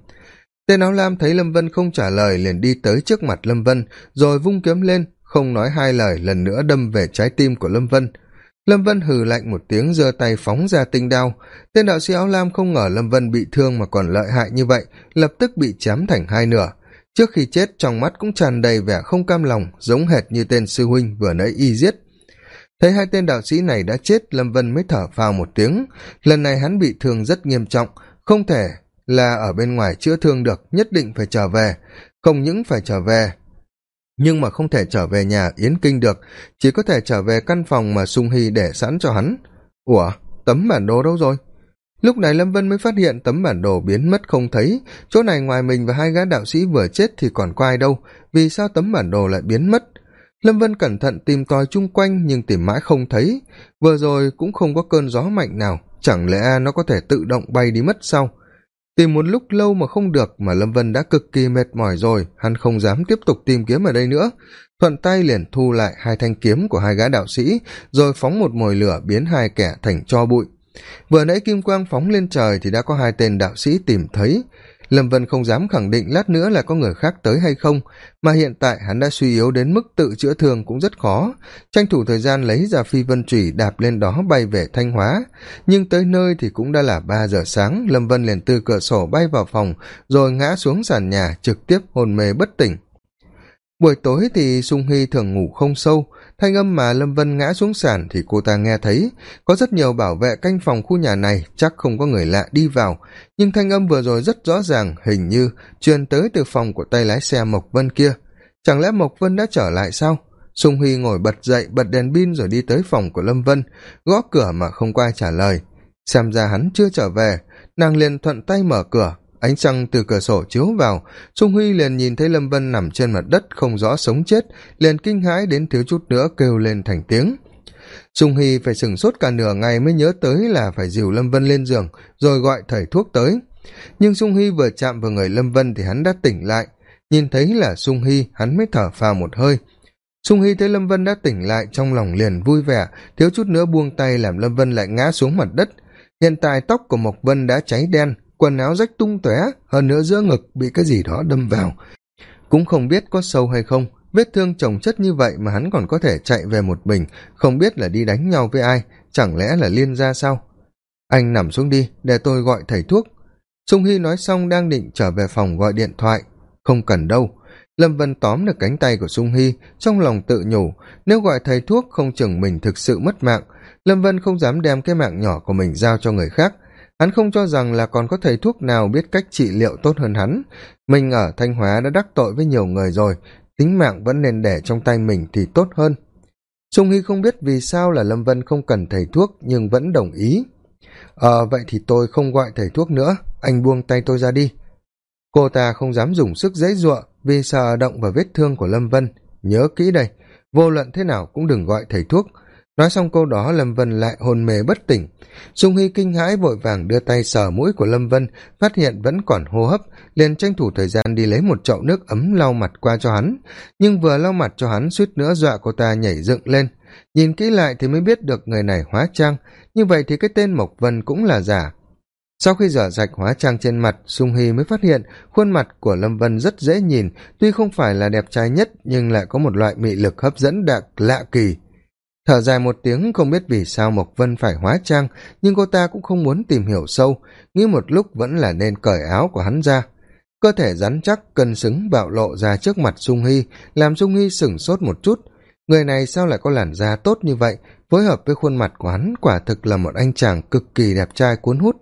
Tên áo lam thấy lâm vân không trả lời liền đi tới trước mặt lâm vân, rồi vung kiếm lên, không nói hai lời lần nữa đâm về trái tim của lâm vân. Lâm vân hừ lạnh một tiếng giơ tay phóng ra tinh đao. Tên đạo sĩ áo lam không ngờ lâm vân bị thương mà còn lợi hại như vậy, lập tức bị chém thành hai nửa. Trước khi chết, trong mắt cũng tràn đầy vẻ không cam lòng, giống hệt như tên sư huynh vừa nãy y giết thấy hai tên đạo sĩ này đã chết, lâm vân mới thở phào một tiếng. Lần này hắn bị thương rất nghiêm trọng. Không thể là ở bên ngoài chữa thương được, nhất định phải trở về. Không những phải trở về, nhưng mà không thể trở về nhà yến kinh được. Chỉ có thể trở về căn phòng mà sung hy để sẵn cho hắn. Ủa, tấm bản đồ đâu rồi? Lúc này lâm vân mới phát hiện tấm bản đồ biến mất không thấy. Chỗ này ngoài mình và hai gã đạo sĩ vừa chết thì còn có ai đâu. Vì sao tấm bản đồ lại biến mất? Lâm vân cẩn thận tìm tòi chung quanh nhưng tìm mãi không thấy. Vừa rồi cũng không có cơn gió mạnh nào, chẳng lẽ nó có thể tự động bay đi mất sao? tìm một lúc lâu mà không được mà lâm vân đã cực kỳ mệt mỏi rồi, hắn không dám tiếp tục tìm kiếm ở đây nữa. Thuận tay liền thu lại hai thanh kiếm của hai gã đạo sĩ, rồi phóng một mồi lửa biến hai kẻ thành cho bụi. Vừa nãy kim quang phóng lên trời thì đã có hai tên đạo sĩ tìm thấy lâm vân không dám khẳng định lát nữa là có người khác tới hay không, mà hiện tại hắn đã suy yếu đến mức tự chữa thương cũng rất khó. Tranh thủ thời gian lấy ra phi vân trùy đạp lên đó bay về thanh hóa. Nhưng tới nơi thì cũng đã là ba giờ sáng, lâm vân liền từ cửa sổ bay vào phòng, rồi ngã xuống sàn nhà, trực tiếp hôn mê bất tỉnh. Buổi tối thì sung hy thường ngủ không sâu thanh âm mà lâm vân ngã xuống sàn thì cô ta nghe thấy. Có rất nhiều bảo vệ canh phòng khu nhà này, chắc không có người lạ đi vào. Nhưng thanh âm vừa rồi rất rõ ràng, hình như truyền tới từ phòng của tay lái xe mộc vân kia. Chẳng lẽ mộc vân đã trở lại sao? Sung huy ngồi bật dậy, bật đèn pin rồi đi tới phòng của lâm vân, gõ cửa mà không có ai trả lời. Xem ra hắn chưa trở về. Nàng liền thuận tay mở cửa ánh trăng từ cửa sổ chiếu vào, trung huy liền nhìn thấy lâm vân nằm trên mặt đất không rõ sống chết, liền kinh hãi đến thiếu chút nữa kêu lên thành tiếng. Trung Huy phải sửng sốt cả nửa ngày mới nhớ tới là phải dìu lâm vân lên giường, rồi gọi thầy thuốc tới. Nhưng trung hy vừa chạm vào người lâm vân thì hắn đã tỉnh lại. Nhìn thấy là trung hy hắn mới thở phào một hơi. Trung hy thấy lâm vân đã tỉnh lại trong lòng liền vui vẻ, thiếu chút nữa buông tay làm lâm vân lại ngã xuống mặt đất. Hiện tại tóc của mộc vân đã cháy đen quần áo rách tung tóe, hơn nữa giữa ngực bị cái gì đó đâm vào. Cũng không biết có sâu hay không, vết thương chồng chất như vậy mà hắn còn có thể chạy về một mình, không biết là đi đánh nhau với ai, chẳng lẽ là liên ra sao? Anh nằm xuống đi, để tôi gọi thầy thuốc. Sung hy nói xong đang định trở về phòng gọi điện thoại. Không cần đâu. Lâm vân tóm được cánh tay của sung hy, trong lòng tự nhủ, nếu gọi thầy thuốc không chừng mình thực sự mất mạng. Lâm vân không dám đem cái mạng nhỏ của mình giao cho người khác hắn không cho rằng là còn có thầy thuốc nào biết cách trị liệu tốt hơn hắn. Mình ở thanh hóa đã đắc tội với nhiều người rồi, tính mạng vẫn nên để trong tay mình thì tốt hơn. Trung hy không biết vì sao là lâm vân không cần thầy thuốc, nhưng vẫn đồng ý. Ờ vậy thì tôi không gọi thầy thuốc nữa, anh buông tay tôi ra đi. Cô ta không dám dùng sức dễ giụa vì sợ động vào vết thương của lâm vân. Nhớ kỹ đây, vô luận thế nào cũng đừng gọi thầy thuốc nói xong câu đó, lâm vân lại hôn mê bất tỉnh. Dung hy kinh hãi vội vàng đưa tay sờ mũi của lâm vân, phát hiện vẫn còn hô hấp, liền tranh thủ thời gian đi lấy một chậu nước ấm lau mặt qua cho hắn. Nhưng vừa lau mặt cho hắn, suýt nữa dọa cô ta nhảy dựng lên. Nhìn kỹ lại thì mới biết được người này hóa trang. Như vậy thì cái tên mộc vân cũng là giả. Sau khi rửa sạch hóa trang trên mặt, sung hy mới phát hiện khuôn mặt của lâm vân rất dễ nhìn. Tuy không phải là đẹp trai nhất, nhưng lại có một loại mị lực hấp dẫn đặc lạ kỳ thở dài một tiếng, không biết vì sao mộc vân phải hóa trang, nhưng cô ta cũng không muốn tìm hiểu sâu, nghĩ một lúc vẫn là nên cởi áo của hắn ra. Cơ thể rắn chắc, cân xứng, bạo lộ ra trước mặt sung hy, làm sung hy sửng sốt một chút. Người này sao lại có làn da tốt như vậy? Phối hợp với khuôn mặt của hắn, quả thực là một anh chàng cực kỳ đẹp trai cuốn hút.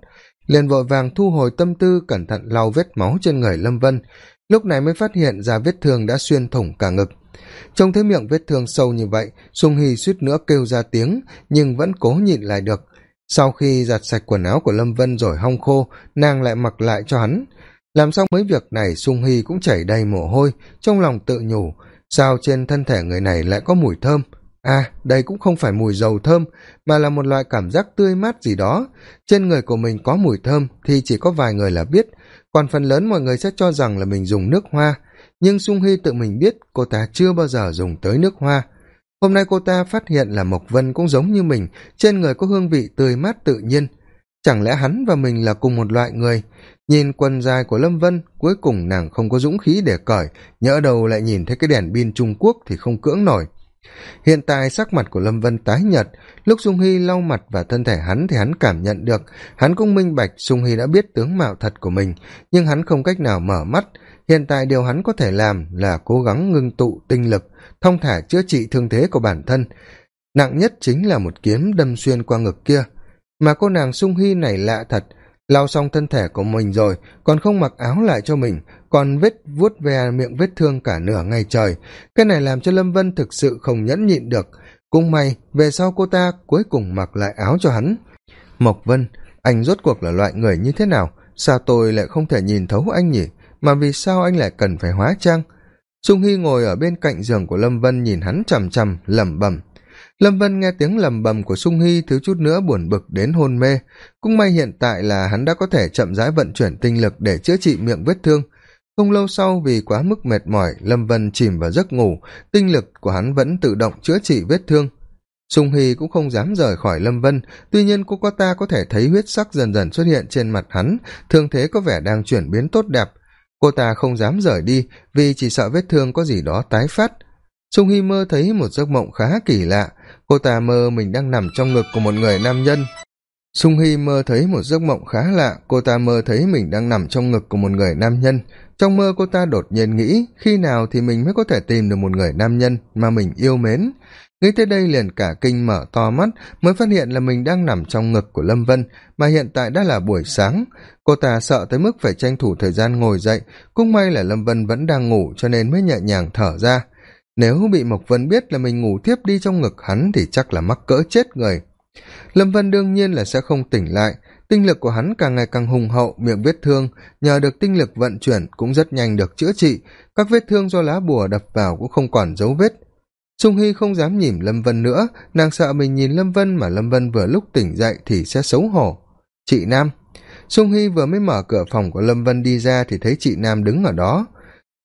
Liền vội vàng thu hồi tâm tư, cẩn thận lau vết máu trên người lâm vân. Lúc này mới phát hiện ra vết thương đã xuyên thủng cả ngực trông thấy miệng vết thương sâu như vậy, sung hy suýt nữa kêu ra tiếng, nhưng vẫn cố nhịn lại được. Sau khi giặt sạch quần áo của lâm vân rồi hong khô, nàng lại mặc lại cho hắn. Làm xong mấy việc này, sung hy cũng chảy đầy mồ hôi, trong lòng tự nhủ, sao trên thân thể người này lại có mùi thơm? À đây cũng không phải mùi dầu thơm, mà là một loại cảm giác tươi mát gì đó. Trên người của mình có mùi thơm thì chỉ có vài người là biết, còn phần lớn mọi người sẽ cho rằng là mình dùng nước hoa nhưng sung hy tự mình biết cô ta chưa bao giờ dùng tới nước hoa. Hôm nay cô ta phát hiện là mộc vân cũng giống như mình, trên người có hương vị tươi mát tự nhiên. Chẳng lẽ hắn và mình là cùng một loại người? Nhìn quần dài của lâm vân, cuối cùng nàng không có dũng khí để cởi, nhỡ đầu lại nhìn thấy cái đèn pin trung quốc thì không cưỡng nổi. Hiện tại sắc mặt của lâm vân tái nhợt, lúc dung hy lau mặt và thân thể hắn thì hắn cảm nhận được, hắn cũng minh bạch dung hy đã biết tướng mạo thật của mình, nhưng hắn không cách nào mở mắt hiện tại điều hắn có thể làm là cố gắng ngưng tụ tinh lực, thong thả chữa trị thương thế của bản thân. Nặng nhất chính là một kiếm đâm xuyên qua ngực kia. Mà cô nàng sung hy này lạ thật, lau xong thân thể của mình rồi, còn không mặc áo lại cho mình, còn vết vuốt ve miệng vết thương cả nửa ngày trời. Cái này làm cho lâm vân thực sự không nhẫn nhịn được. Cũng may, về sau cô ta cuối cùng mặc lại áo cho hắn. Mộc vân, anh rốt cuộc là loại người như thế nào? Sao tôi lại không thể nhìn thấu anh nhỉ? Mà vì sao anh lại cần phải hóa trang? Sung hy ngồi ở bên cạnh giường của lâm vân nhìn hắn chằm chằm, lẩm bẩm. Lâm vân nghe tiếng lầm bầm của sung hy thiếu chút nữa buồn bực đến hôn mê. Cũng may hiện tại là hắn đã có thể chậm rãi vận chuyển tinh lực để chữa trị miệng vết thương. Không lâu sau, vì quá mức mệt mỏi, lâm vân chìm vào giấc ngủ. Tinh lực của hắn vẫn tự động chữa trị vết thương. Sung hy cũng không dám rời khỏi lâm vân. Tuy nhiên, cô có ta có thể thấy huyết sắc dần dần xuất hiện trên mặt hắn. Thương thế có vẻ đang chuyển biến tốt đẹp cô ta không dám rời đi vì chỉ sợ vết thương có gì đó tái phát. Sung hy mơ thấy một giấc mộng khá kỳ lạ. Cô ta mơ mình đang nằm trong ngực của một người nam nhân. Sung hy mơ thấy một giấc mộng khá lạ. Cô ta mơ thấy mình đang nằm trong ngực của một người nam nhân. Trong mơ cô ta đột nhiên nghĩ khi nào thì mình mới có thể tìm được một người nam nhân mà mình yêu mến nghĩ tới đây liền cả kinh mở to mắt, mới phát hiện là mình đang nằm trong ngực của lâm vân, mà hiện tại đã là buổi sáng. Cô ta sợ tới mức phải tranh thủ thời gian ngồi dậy, cũng may là lâm vân vẫn đang ngủ cho nên mới nhẹ nhàng thở ra. Nếu bị mộc vân biết là mình ngủ thiếp đi trong ngực hắn thì chắc là mắc cỡ chết người. Lâm vân đương nhiên là sẽ không tỉnh lại. Tinh lực của hắn càng ngày càng hùng hậu, miệng vết thương, nhờ được tinh lực vận chuyển cũng rất nhanh được chữa trị. Các vết thương do lá bùa đập vào cũng không còn dấu vết trung hy không dám nhìn lâm vân nữa. Nàng sợ mình nhìn lâm vân mà lâm vân vừa lúc tỉnh dậy thì sẽ xấu hổ. Chị nam. Sung hy vừa mới mở cửa phòng của lâm vân đi ra thì thấy chị nam đứng ở đó.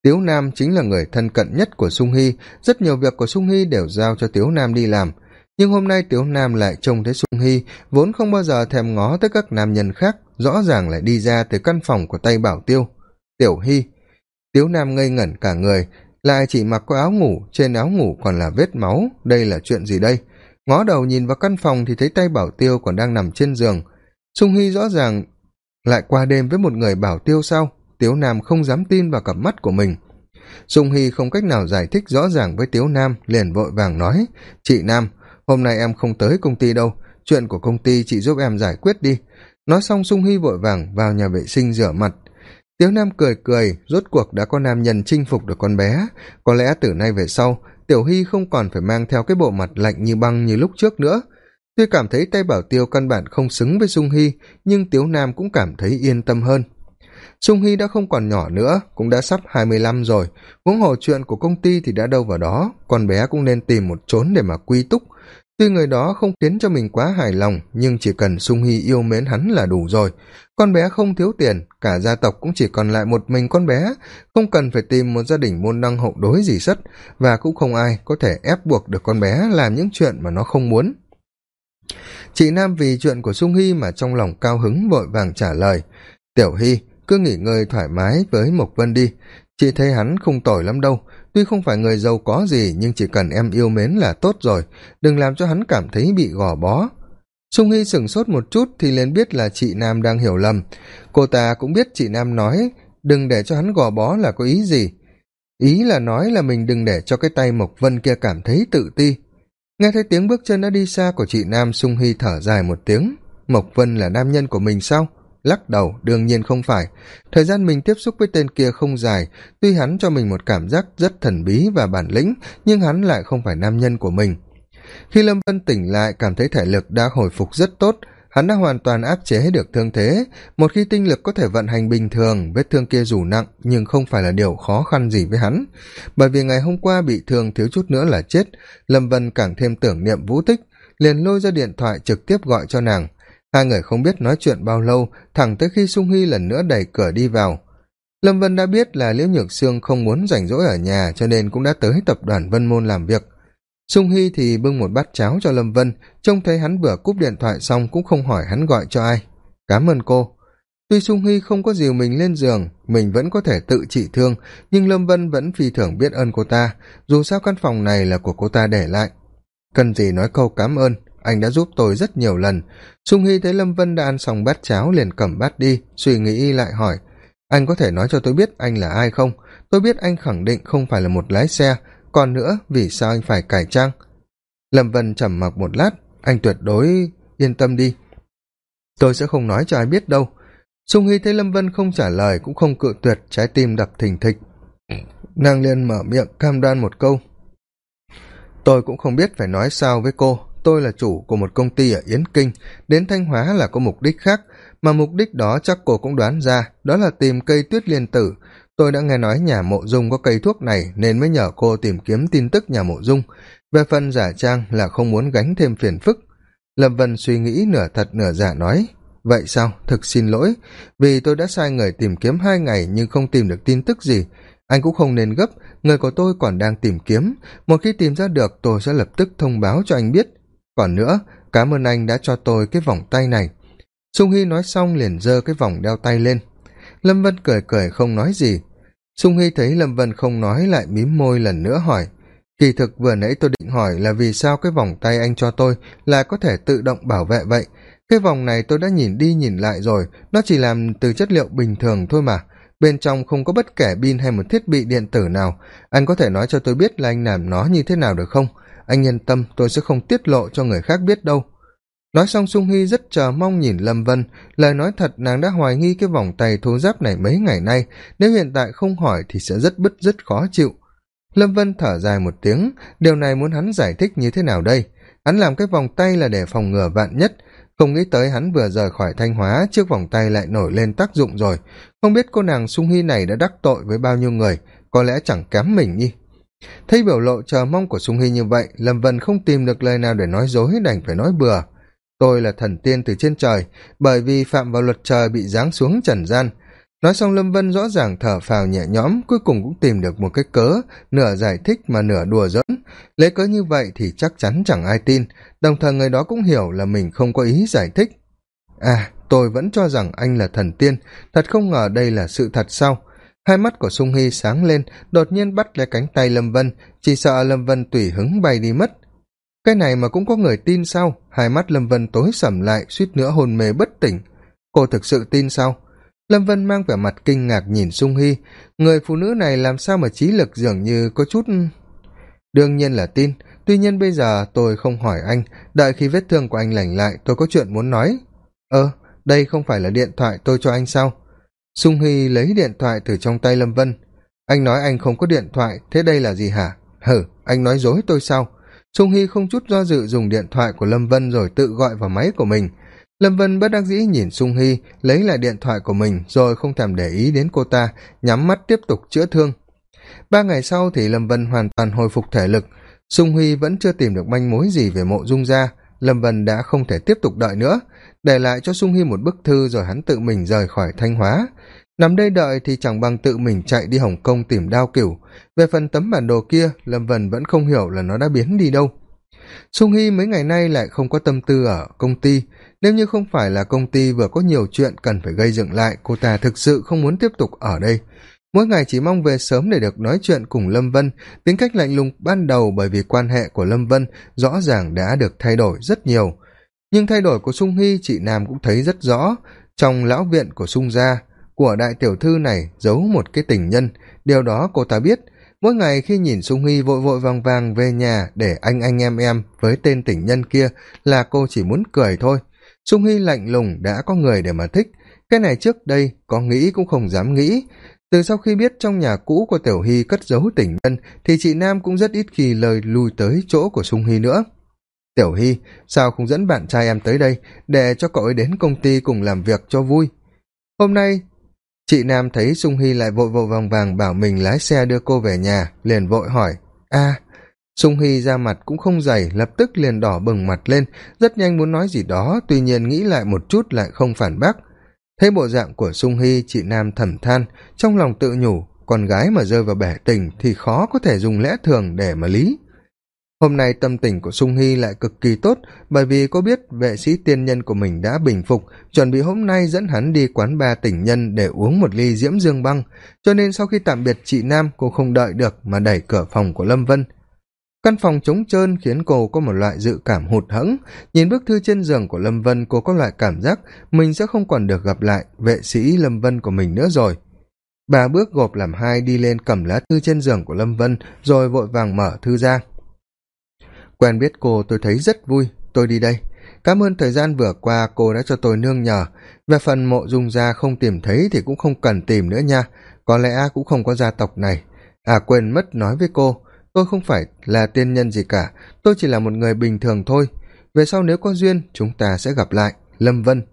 Tiếu nam chính là người thân cận nhất của sung hy. Rất nhiều việc của sung hy đều giao cho tiếu nam đi làm. Nhưng hôm nay tiếu nam lại trông thấy sung hy, vốn không bao giờ thèm ngó tới các nam nhân khác, rõ ràng lại đi ra từ căn phòng của tay bảo tiêu. Tiểu hy. Tiếu nam ngây ngẩn cả người lại chỉ mặc có áo ngủ, trên áo ngủ còn là vết máu, đây là chuyện gì đây? Ngó đầu nhìn vào căn phòng thì thấy tay bảo tiêu còn đang nằm trên giường. Sung hy rõ ràng lại qua đêm với một người bảo tiêu sao? Tiếu nam không dám tin vào cặp mắt của mình. Sung hy không cách nào giải thích rõ ràng với tiếu nam, liền vội vàng nói, chị nam, hôm nay em không tới công ty đâu. Chuyện của công ty chị giúp em giải quyết đi. Nói xong sung hy vội vàng vào nhà vệ sinh rửa mặt tiếu nam cười cười, rốt cuộc đã có nam nhân chinh phục được con bé. Có lẽ từ nay về sau, tiểu hy không còn phải mang theo cái bộ mặt lạnh như băng như lúc trước nữa. Tuy cảm thấy tay bảo tiêu căn bản không xứng với dung hy, nhưng tiếu nam cũng cảm thấy yên tâm hơn. Dung hy đã không còn nhỏ nữa, cũng đã sắp hai mươi lăm rồi. Huống hồ chuyện của công ty thì đã đâu vào đó, con bé cũng nên tìm một chốn để mà quy túc tuy người đó không khiến cho mình quá hài lòng, nhưng chỉ cần sung hy yêu mến hắn là đủ rồi. Con bé không thiếu tiền, cả gia tộc cũng chỉ còn lại một mình con bé. Không cần phải tìm một gia đình môn đăng hậu đối gì sất, và cũng không ai có thể ép buộc được con bé làm những chuyện mà nó không muốn. Chị nam vì chuyện của sung hy mà trong lòng cao hứng vội vàng trả lời, tiểu hy cứ nghỉ ngơi thoải mái với mộc vân đi. Chị thấy hắn không tồi lắm đâu tuy không phải người giàu có gì, nhưng chỉ cần em yêu mến là tốt rồi. Đừng làm cho hắn cảm thấy bị gò bó. Sung hy sửng sốt một chút thì liền biết là chị nam đang hiểu lầm. Cô ta cũng biết chị nam nói, đừng để cho hắn gò bó là có ý gì? Ý là nói là mình đừng để cho cái tay mộc vân kia cảm thấy tự ti. Nghe thấy tiếng bước chân đã đi xa của chị nam, sung hy thở dài một tiếng. Mộc vân là nam nhân của mình sao? Lắc đầu, đương nhiên không phải. Thời gian mình tiếp xúc với tên kia không dài, tuy hắn cho mình một cảm giác rất thần bí và bản lĩnh, nhưng hắn lại không phải nam nhân của mình. Khi lâm vân tỉnh lại, cảm thấy thể lực đã hồi phục rất tốt. Hắn đã hoàn toàn áp chế được thương thế. Một khi tinh lực có thể vận hành bình thường, vết thương kia dù nặng, nhưng không phải là điều khó khăn gì với hắn. Bởi vì ngày hôm qua bị thương thiếu chút nữa là chết, lâm vân càng thêm tưởng niệm vũ tích, liền lôi ra điện thoại trực tiếp gọi cho nàng hai người không biết nói chuyện bao lâu, thẳng tới khi sung hy lần nữa đẩy cửa đi vào. Lâm vân đã biết là liễu nhược sương không muốn rảnh rỗi ở nhà, cho nên cũng đã tới tập đoàn vân môn làm việc. Sung hy thì bưng một bát cháo cho lâm vân, trông thấy hắn vừa cúp điện thoại xong cũng không hỏi hắn gọi cho ai. Cám ơn cô. Tuy sung hy không có dìu mình lên giường, mình vẫn có thể tự trị thương, nhưng lâm vân vẫn phi thường biết ơn cô ta, dù sao căn phòng này là của cô ta để lại. Cần gì nói câu cám ơn? Anh đã giúp tôi rất nhiều lần. Sung hy thấy lâm vân đã ăn xong bát cháo liền cầm bát đi, suy nghĩ lại hỏi, anh có thể nói cho tôi biết anh là ai không? Tôi biết anh khẳng định không phải là một lái xe, còn nữa, vì sao anh phải cải trang? Lâm vân trầm mặc một lát, anh tuyệt đối yên tâm đi. Tôi sẽ không nói cho ai biết đâu. Sung hy thấy lâm vân không trả lời, cũng không cự tuyệt, trái tim đập thình thịch. Nàng liền mở miệng cam đoan một câu, tôi cũng không biết phải nói sao với cô tôi là chủ của một công ty ở yến kinh, đến thanh hóa là có mục đích khác, mà mục đích đó chắc cô cũng đoán ra, đó là tìm cây tuyết liên tử. Tôi đã nghe nói nhà mộ dung có cây thuốc này nên mới nhờ cô tìm kiếm tin tức nhà mộ dung. Về phần giả trang là không muốn gánh thêm phiền phức. Lâm vân suy nghĩ nửa thật nửa giả nói, vậy sao? Thực xin lỗi. Vì tôi đã sai người tìm kiếm hai ngày nhưng không tìm được tin tức gì. Anh cũng không nên gấp, người của tôi còn đang tìm kiếm. Một khi tìm ra được, tôi sẽ lập tức thông báo cho anh biết còn nữa, cảm ơn anh đã cho tôi cái vòng tay này. Sung hy nói xong liền giơ cái vòng đeo tay lên. Lâm vân cười cười không nói gì. Sung hy thấy lâm vân không nói lại mím môi lần nữa hỏi, kỳ thực vừa nãy tôi định hỏi là vì sao cái vòng tay anh cho tôi lại có thể tự động bảo vệ vậy? Cái vòng này tôi đã nhìn đi nhìn lại rồi, nó chỉ làm từ chất liệu bình thường thôi mà. Bên trong không có bất kể pin hay một thiết bị điện tử nào. Anh có thể nói cho tôi biết là anh làm nó như thế nào được không? Anh yên tâm, tôi sẽ không tiết lộ cho người khác biết đâu. Nói xong, sung hy rất chờ mong nhìn lâm vân. Lời nói thật, nàng đã hoài nghi cái vòng tay thô giáp này mấy ngày nay. Nếu hiện tại không hỏi thì sẽ rất bứt, rất khó chịu. Lâm vân thở dài một tiếng. Điều này muốn hắn giải thích như thế nào đây? Hắn làm cái vòng tay là để phòng ngừa vạn nhất. Không nghĩ tới hắn vừa rời khỏi thanh hóa, chiếc vòng tay lại nổi lên tác dụng rồi. Không biết cô nàng sung hy này đã đắc tội với bao nhiêu người? Có lẽ chẳng kém mình nhi thấy biểu lộ chờ mong của sung hy như vậy, lâm vân không tìm được lời nào để nói dối đành phải nói bừa. Tôi là thần tiên từ trên trời, bởi vì phạm vào luật trời bị giáng xuống trần gian. Nói xong lâm vân rõ ràng thở phào nhẹ nhõm, cuối cùng cũng tìm được một cái cớ, nửa giải thích mà nửa đùa giỡn. Lấy cớ như vậy thì chắc chắn chẳng ai tin, đồng thời người đó cũng hiểu là mình không có ý giải thích. À tôi vẫn cho rằng anh là thần tiên, thật không ngờ đây là sự thật sao? Hai mắt của sung hy sáng lên, đột nhiên bắt lấy cánh tay lâm vân, chỉ sợ lâm vân tùy hứng bay đi mất. Cái này mà cũng có người tin sao? Hai mắt lâm vân tối sầm lại, suýt nữa hôn mê bất tỉnh. Cô thực sự tin sao? Lâm vân mang vẻ mặt kinh ngạc nhìn sung hy người phụ nữ này làm sao mà trí lực dường như có chút? Đương nhiên là tin. Tuy nhiên bây giờ tôi không hỏi anh. Đợi khi vết thương của anh lành lại, tôi có chuyện muốn nói. Ơ đây không phải là điện thoại tôi cho anh sao? Sung hy lấy điện thoại từ trong tay lâm vân. Anh nói anh không có điện thoại, thế đây là gì hả? Hử anh nói dối tôi sao? Sung hy không chút do dự dùng điện thoại của lâm vân rồi tự gọi vào máy của mình. Lâm vân bất đắc dĩ nhìn sung hy, lấy lại điện thoại của mình rồi không thèm để ý đến cô ta, nhắm mắt tiếp tục chữa thương. Ba ngày sau thì lâm vân hoàn toàn hồi phục thể lực. Sung huy vẫn chưa tìm được manh mối gì về mộ dung gia lâm vân đã không thể tiếp tục đợi nữa, để lại cho sung hy một bức thư rồi hắn tự mình rời khỏi thanh hóa. Nằm đây đợi thì chẳng bằng tự mình chạy đi hồng kông tìm đao cửu. Về phần tấm bản đồ kia, lâm vân vẫn không hiểu là nó đã biến đi đâu. Sung hy mấy ngày nay lại không có tâm tư ở công ty. Nếu như không phải là công ty vừa có nhiều chuyện cần phải gây dựng lại, cô ta thực sự không muốn tiếp tục ở đây mỗi ngày chỉ mong về sớm để được nói chuyện cùng lâm vân. Tính cách lạnh lùng ban đầu bởi vì quan hệ của lâm vân rõ ràng đã được thay đổi rất nhiều. Nhưng thay đổi của sung hy, chị nam cũng thấy rất rõ. Trong lão viện của sung gia, của đại tiểu thư này giấu một cái tình nhân. Điều đó cô ta biết. Mỗi ngày khi nhìn sung hy vội vội vàng vàng về nhà để anh anh em em với tên tình nhân kia là cô chỉ muốn cười thôi. Sung hy lạnh lùng đã có người để mà thích. Cái này trước đây có nghĩ cũng không dám nghĩ từ sau khi biết trong nhà cũ của tiểu hy cất giấu tình nhân, thì chị nam cũng rất ít khi lời lui tới chỗ của sung hy nữa. Tiểu hy, sao không dẫn bạn trai em tới đây để cho cậu ấy đến công ty cùng làm việc cho vui? Hôm nay, chị nam thấy sung hy lại vội vội vàng vàng bảo mình lái xe đưa cô về nhà, liền vội hỏi, a, sung hy ra mặt cũng không dày, lập tức liền đỏ bừng mặt lên, rất nhanh muốn nói gì đó, tuy nhiên nghĩ lại một chút lại không phản bác thấy bộ dạng của sung hy chị nam thầm than, trong lòng tự nhủ, con gái mà rơi vào bể tình thì khó có thể dùng lẽ thường để mà lý. Hôm nay tâm tình của sung hy lại cực kỳ tốt, bởi vì cô biết vệ sĩ tiên nhân của mình đã bình phục, chuẩn bị hôm nay dẫn hắn đi quán ba tình nhân để uống một ly diễm dương băng. Cho nên sau khi tạm biệt chị nam, cô không đợi được mà đẩy cửa phòng của lâm vân căn phòng trống trơn khiến cô có một loại dự cảm hụt hẫng. Nhìn bức thư trên giường của lâm vân, cô có loại cảm giác mình sẽ không còn được gặp lại vệ sĩ lâm vân của mình nữa rồi. Bà bước gộp làm hai đi lên cầm lá thư trên giường của lâm vân, rồi vội vàng mở thư ra. Quen biết cô, tôi thấy rất vui. Tôi đi đây. Cảm ơn thời gian vừa qua cô đã cho tôi nương nhờ. Về phần mộ dung gia không tìm thấy thì cũng không cần tìm nữa nha. Có lẽ cũng không có gia tộc này. À quên mất nói với cô tôi không phải là tiên nhân gì cả. Tôi chỉ là một người bình thường thôi. Về sau nếu có duyên, chúng ta sẽ gặp lại. Lâm vân.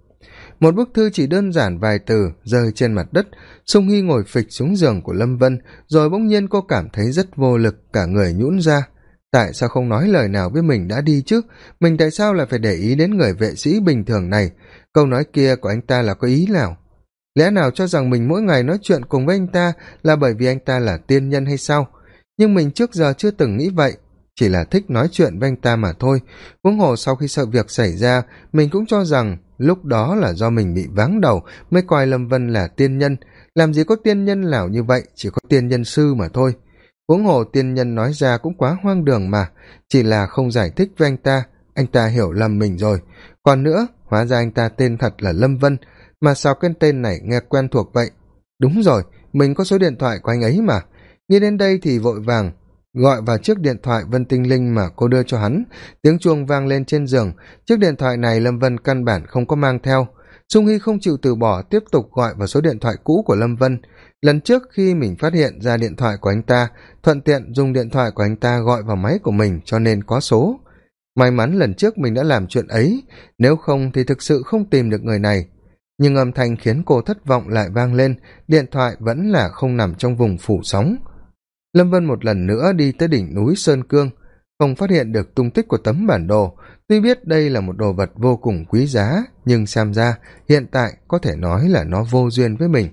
Một bức thư chỉ đơn giản vài từ rơi trên mặt đất. Sung hy ngồi phịch xuống giường của lâm vân, rồi bỗng nhiên cô cảm thấy rất vô lực, cả người nhũn ra. Tại sao không nói lời nào với mình đã đi chứ? Mình tại sao lại phải để ý đến người vệ sĩ bình thường này? Câu nói kia của anh ta là có ý nào? Lẽ nào cho rằng mình mỗi ngày nói chuyện cùng với anh ta là bởi vì anh ta là tiên nhân hay sao? Nhưng mình trước giờ chưa từng nghĩ vậy. Chỉ là thích nói chuyện với anh ta mà thôi. Huống hồ sau khi sự việc xảy ra, mình cũng cho rằng lúc đó là do mình bị váng đầu mới coi lâm vân là tiên nhân. Làm gì có tiên nhân nào như vậy, chỉ có tiên nhân sư mà thôi. Huống hồ tiên nhân nói ra cũng quá hoang đường mà. Chỉ là không giải thích với anh ta anh ta hiểu lầm mình rồi. Còn nữa, hóa ra anh ta tên thật là lâm vân, mà sao cái tên này nghe quen thuộc vậy? Đúng rồi, mình có số điện thoại của anh ấy mà nghĩ đến đây thì vội vàng, gọi vào chiếc điện thoại vân tinh linh mà cô đưa cho hắn. Tiếng chuông vang lên trên giường. Chiếc điện thoại này lâm vân căn bản không có mang theo. Sung hy không chịu từ bỏ, tiếp tục gọi vào số điện thoại cũ của lâm vân. Lần trước khi mình phát hiện ra điện thoại của anh ta, thuận tiện dùng điện thoại của anh ta gọi vào máy của mình cho nên có số. May mắn lần trước mình đã làm chuyện ấy, nếu không thì thực sự không tìm được người này. Nhưng âm thanh khiến cô thất vọng lại vang lên, điện thoại vẫn là không nằm trong vùng phủ sóng lâm vân một lần nữa đi tới đỉnh núi sơn cương, không phát hiện được tung tích của tấm bản đồ. Tuy biết đây là một đồ vật vô cùng quý giá, nhưng xem ra hiện tại có thể nói là nó vô duyên với mình.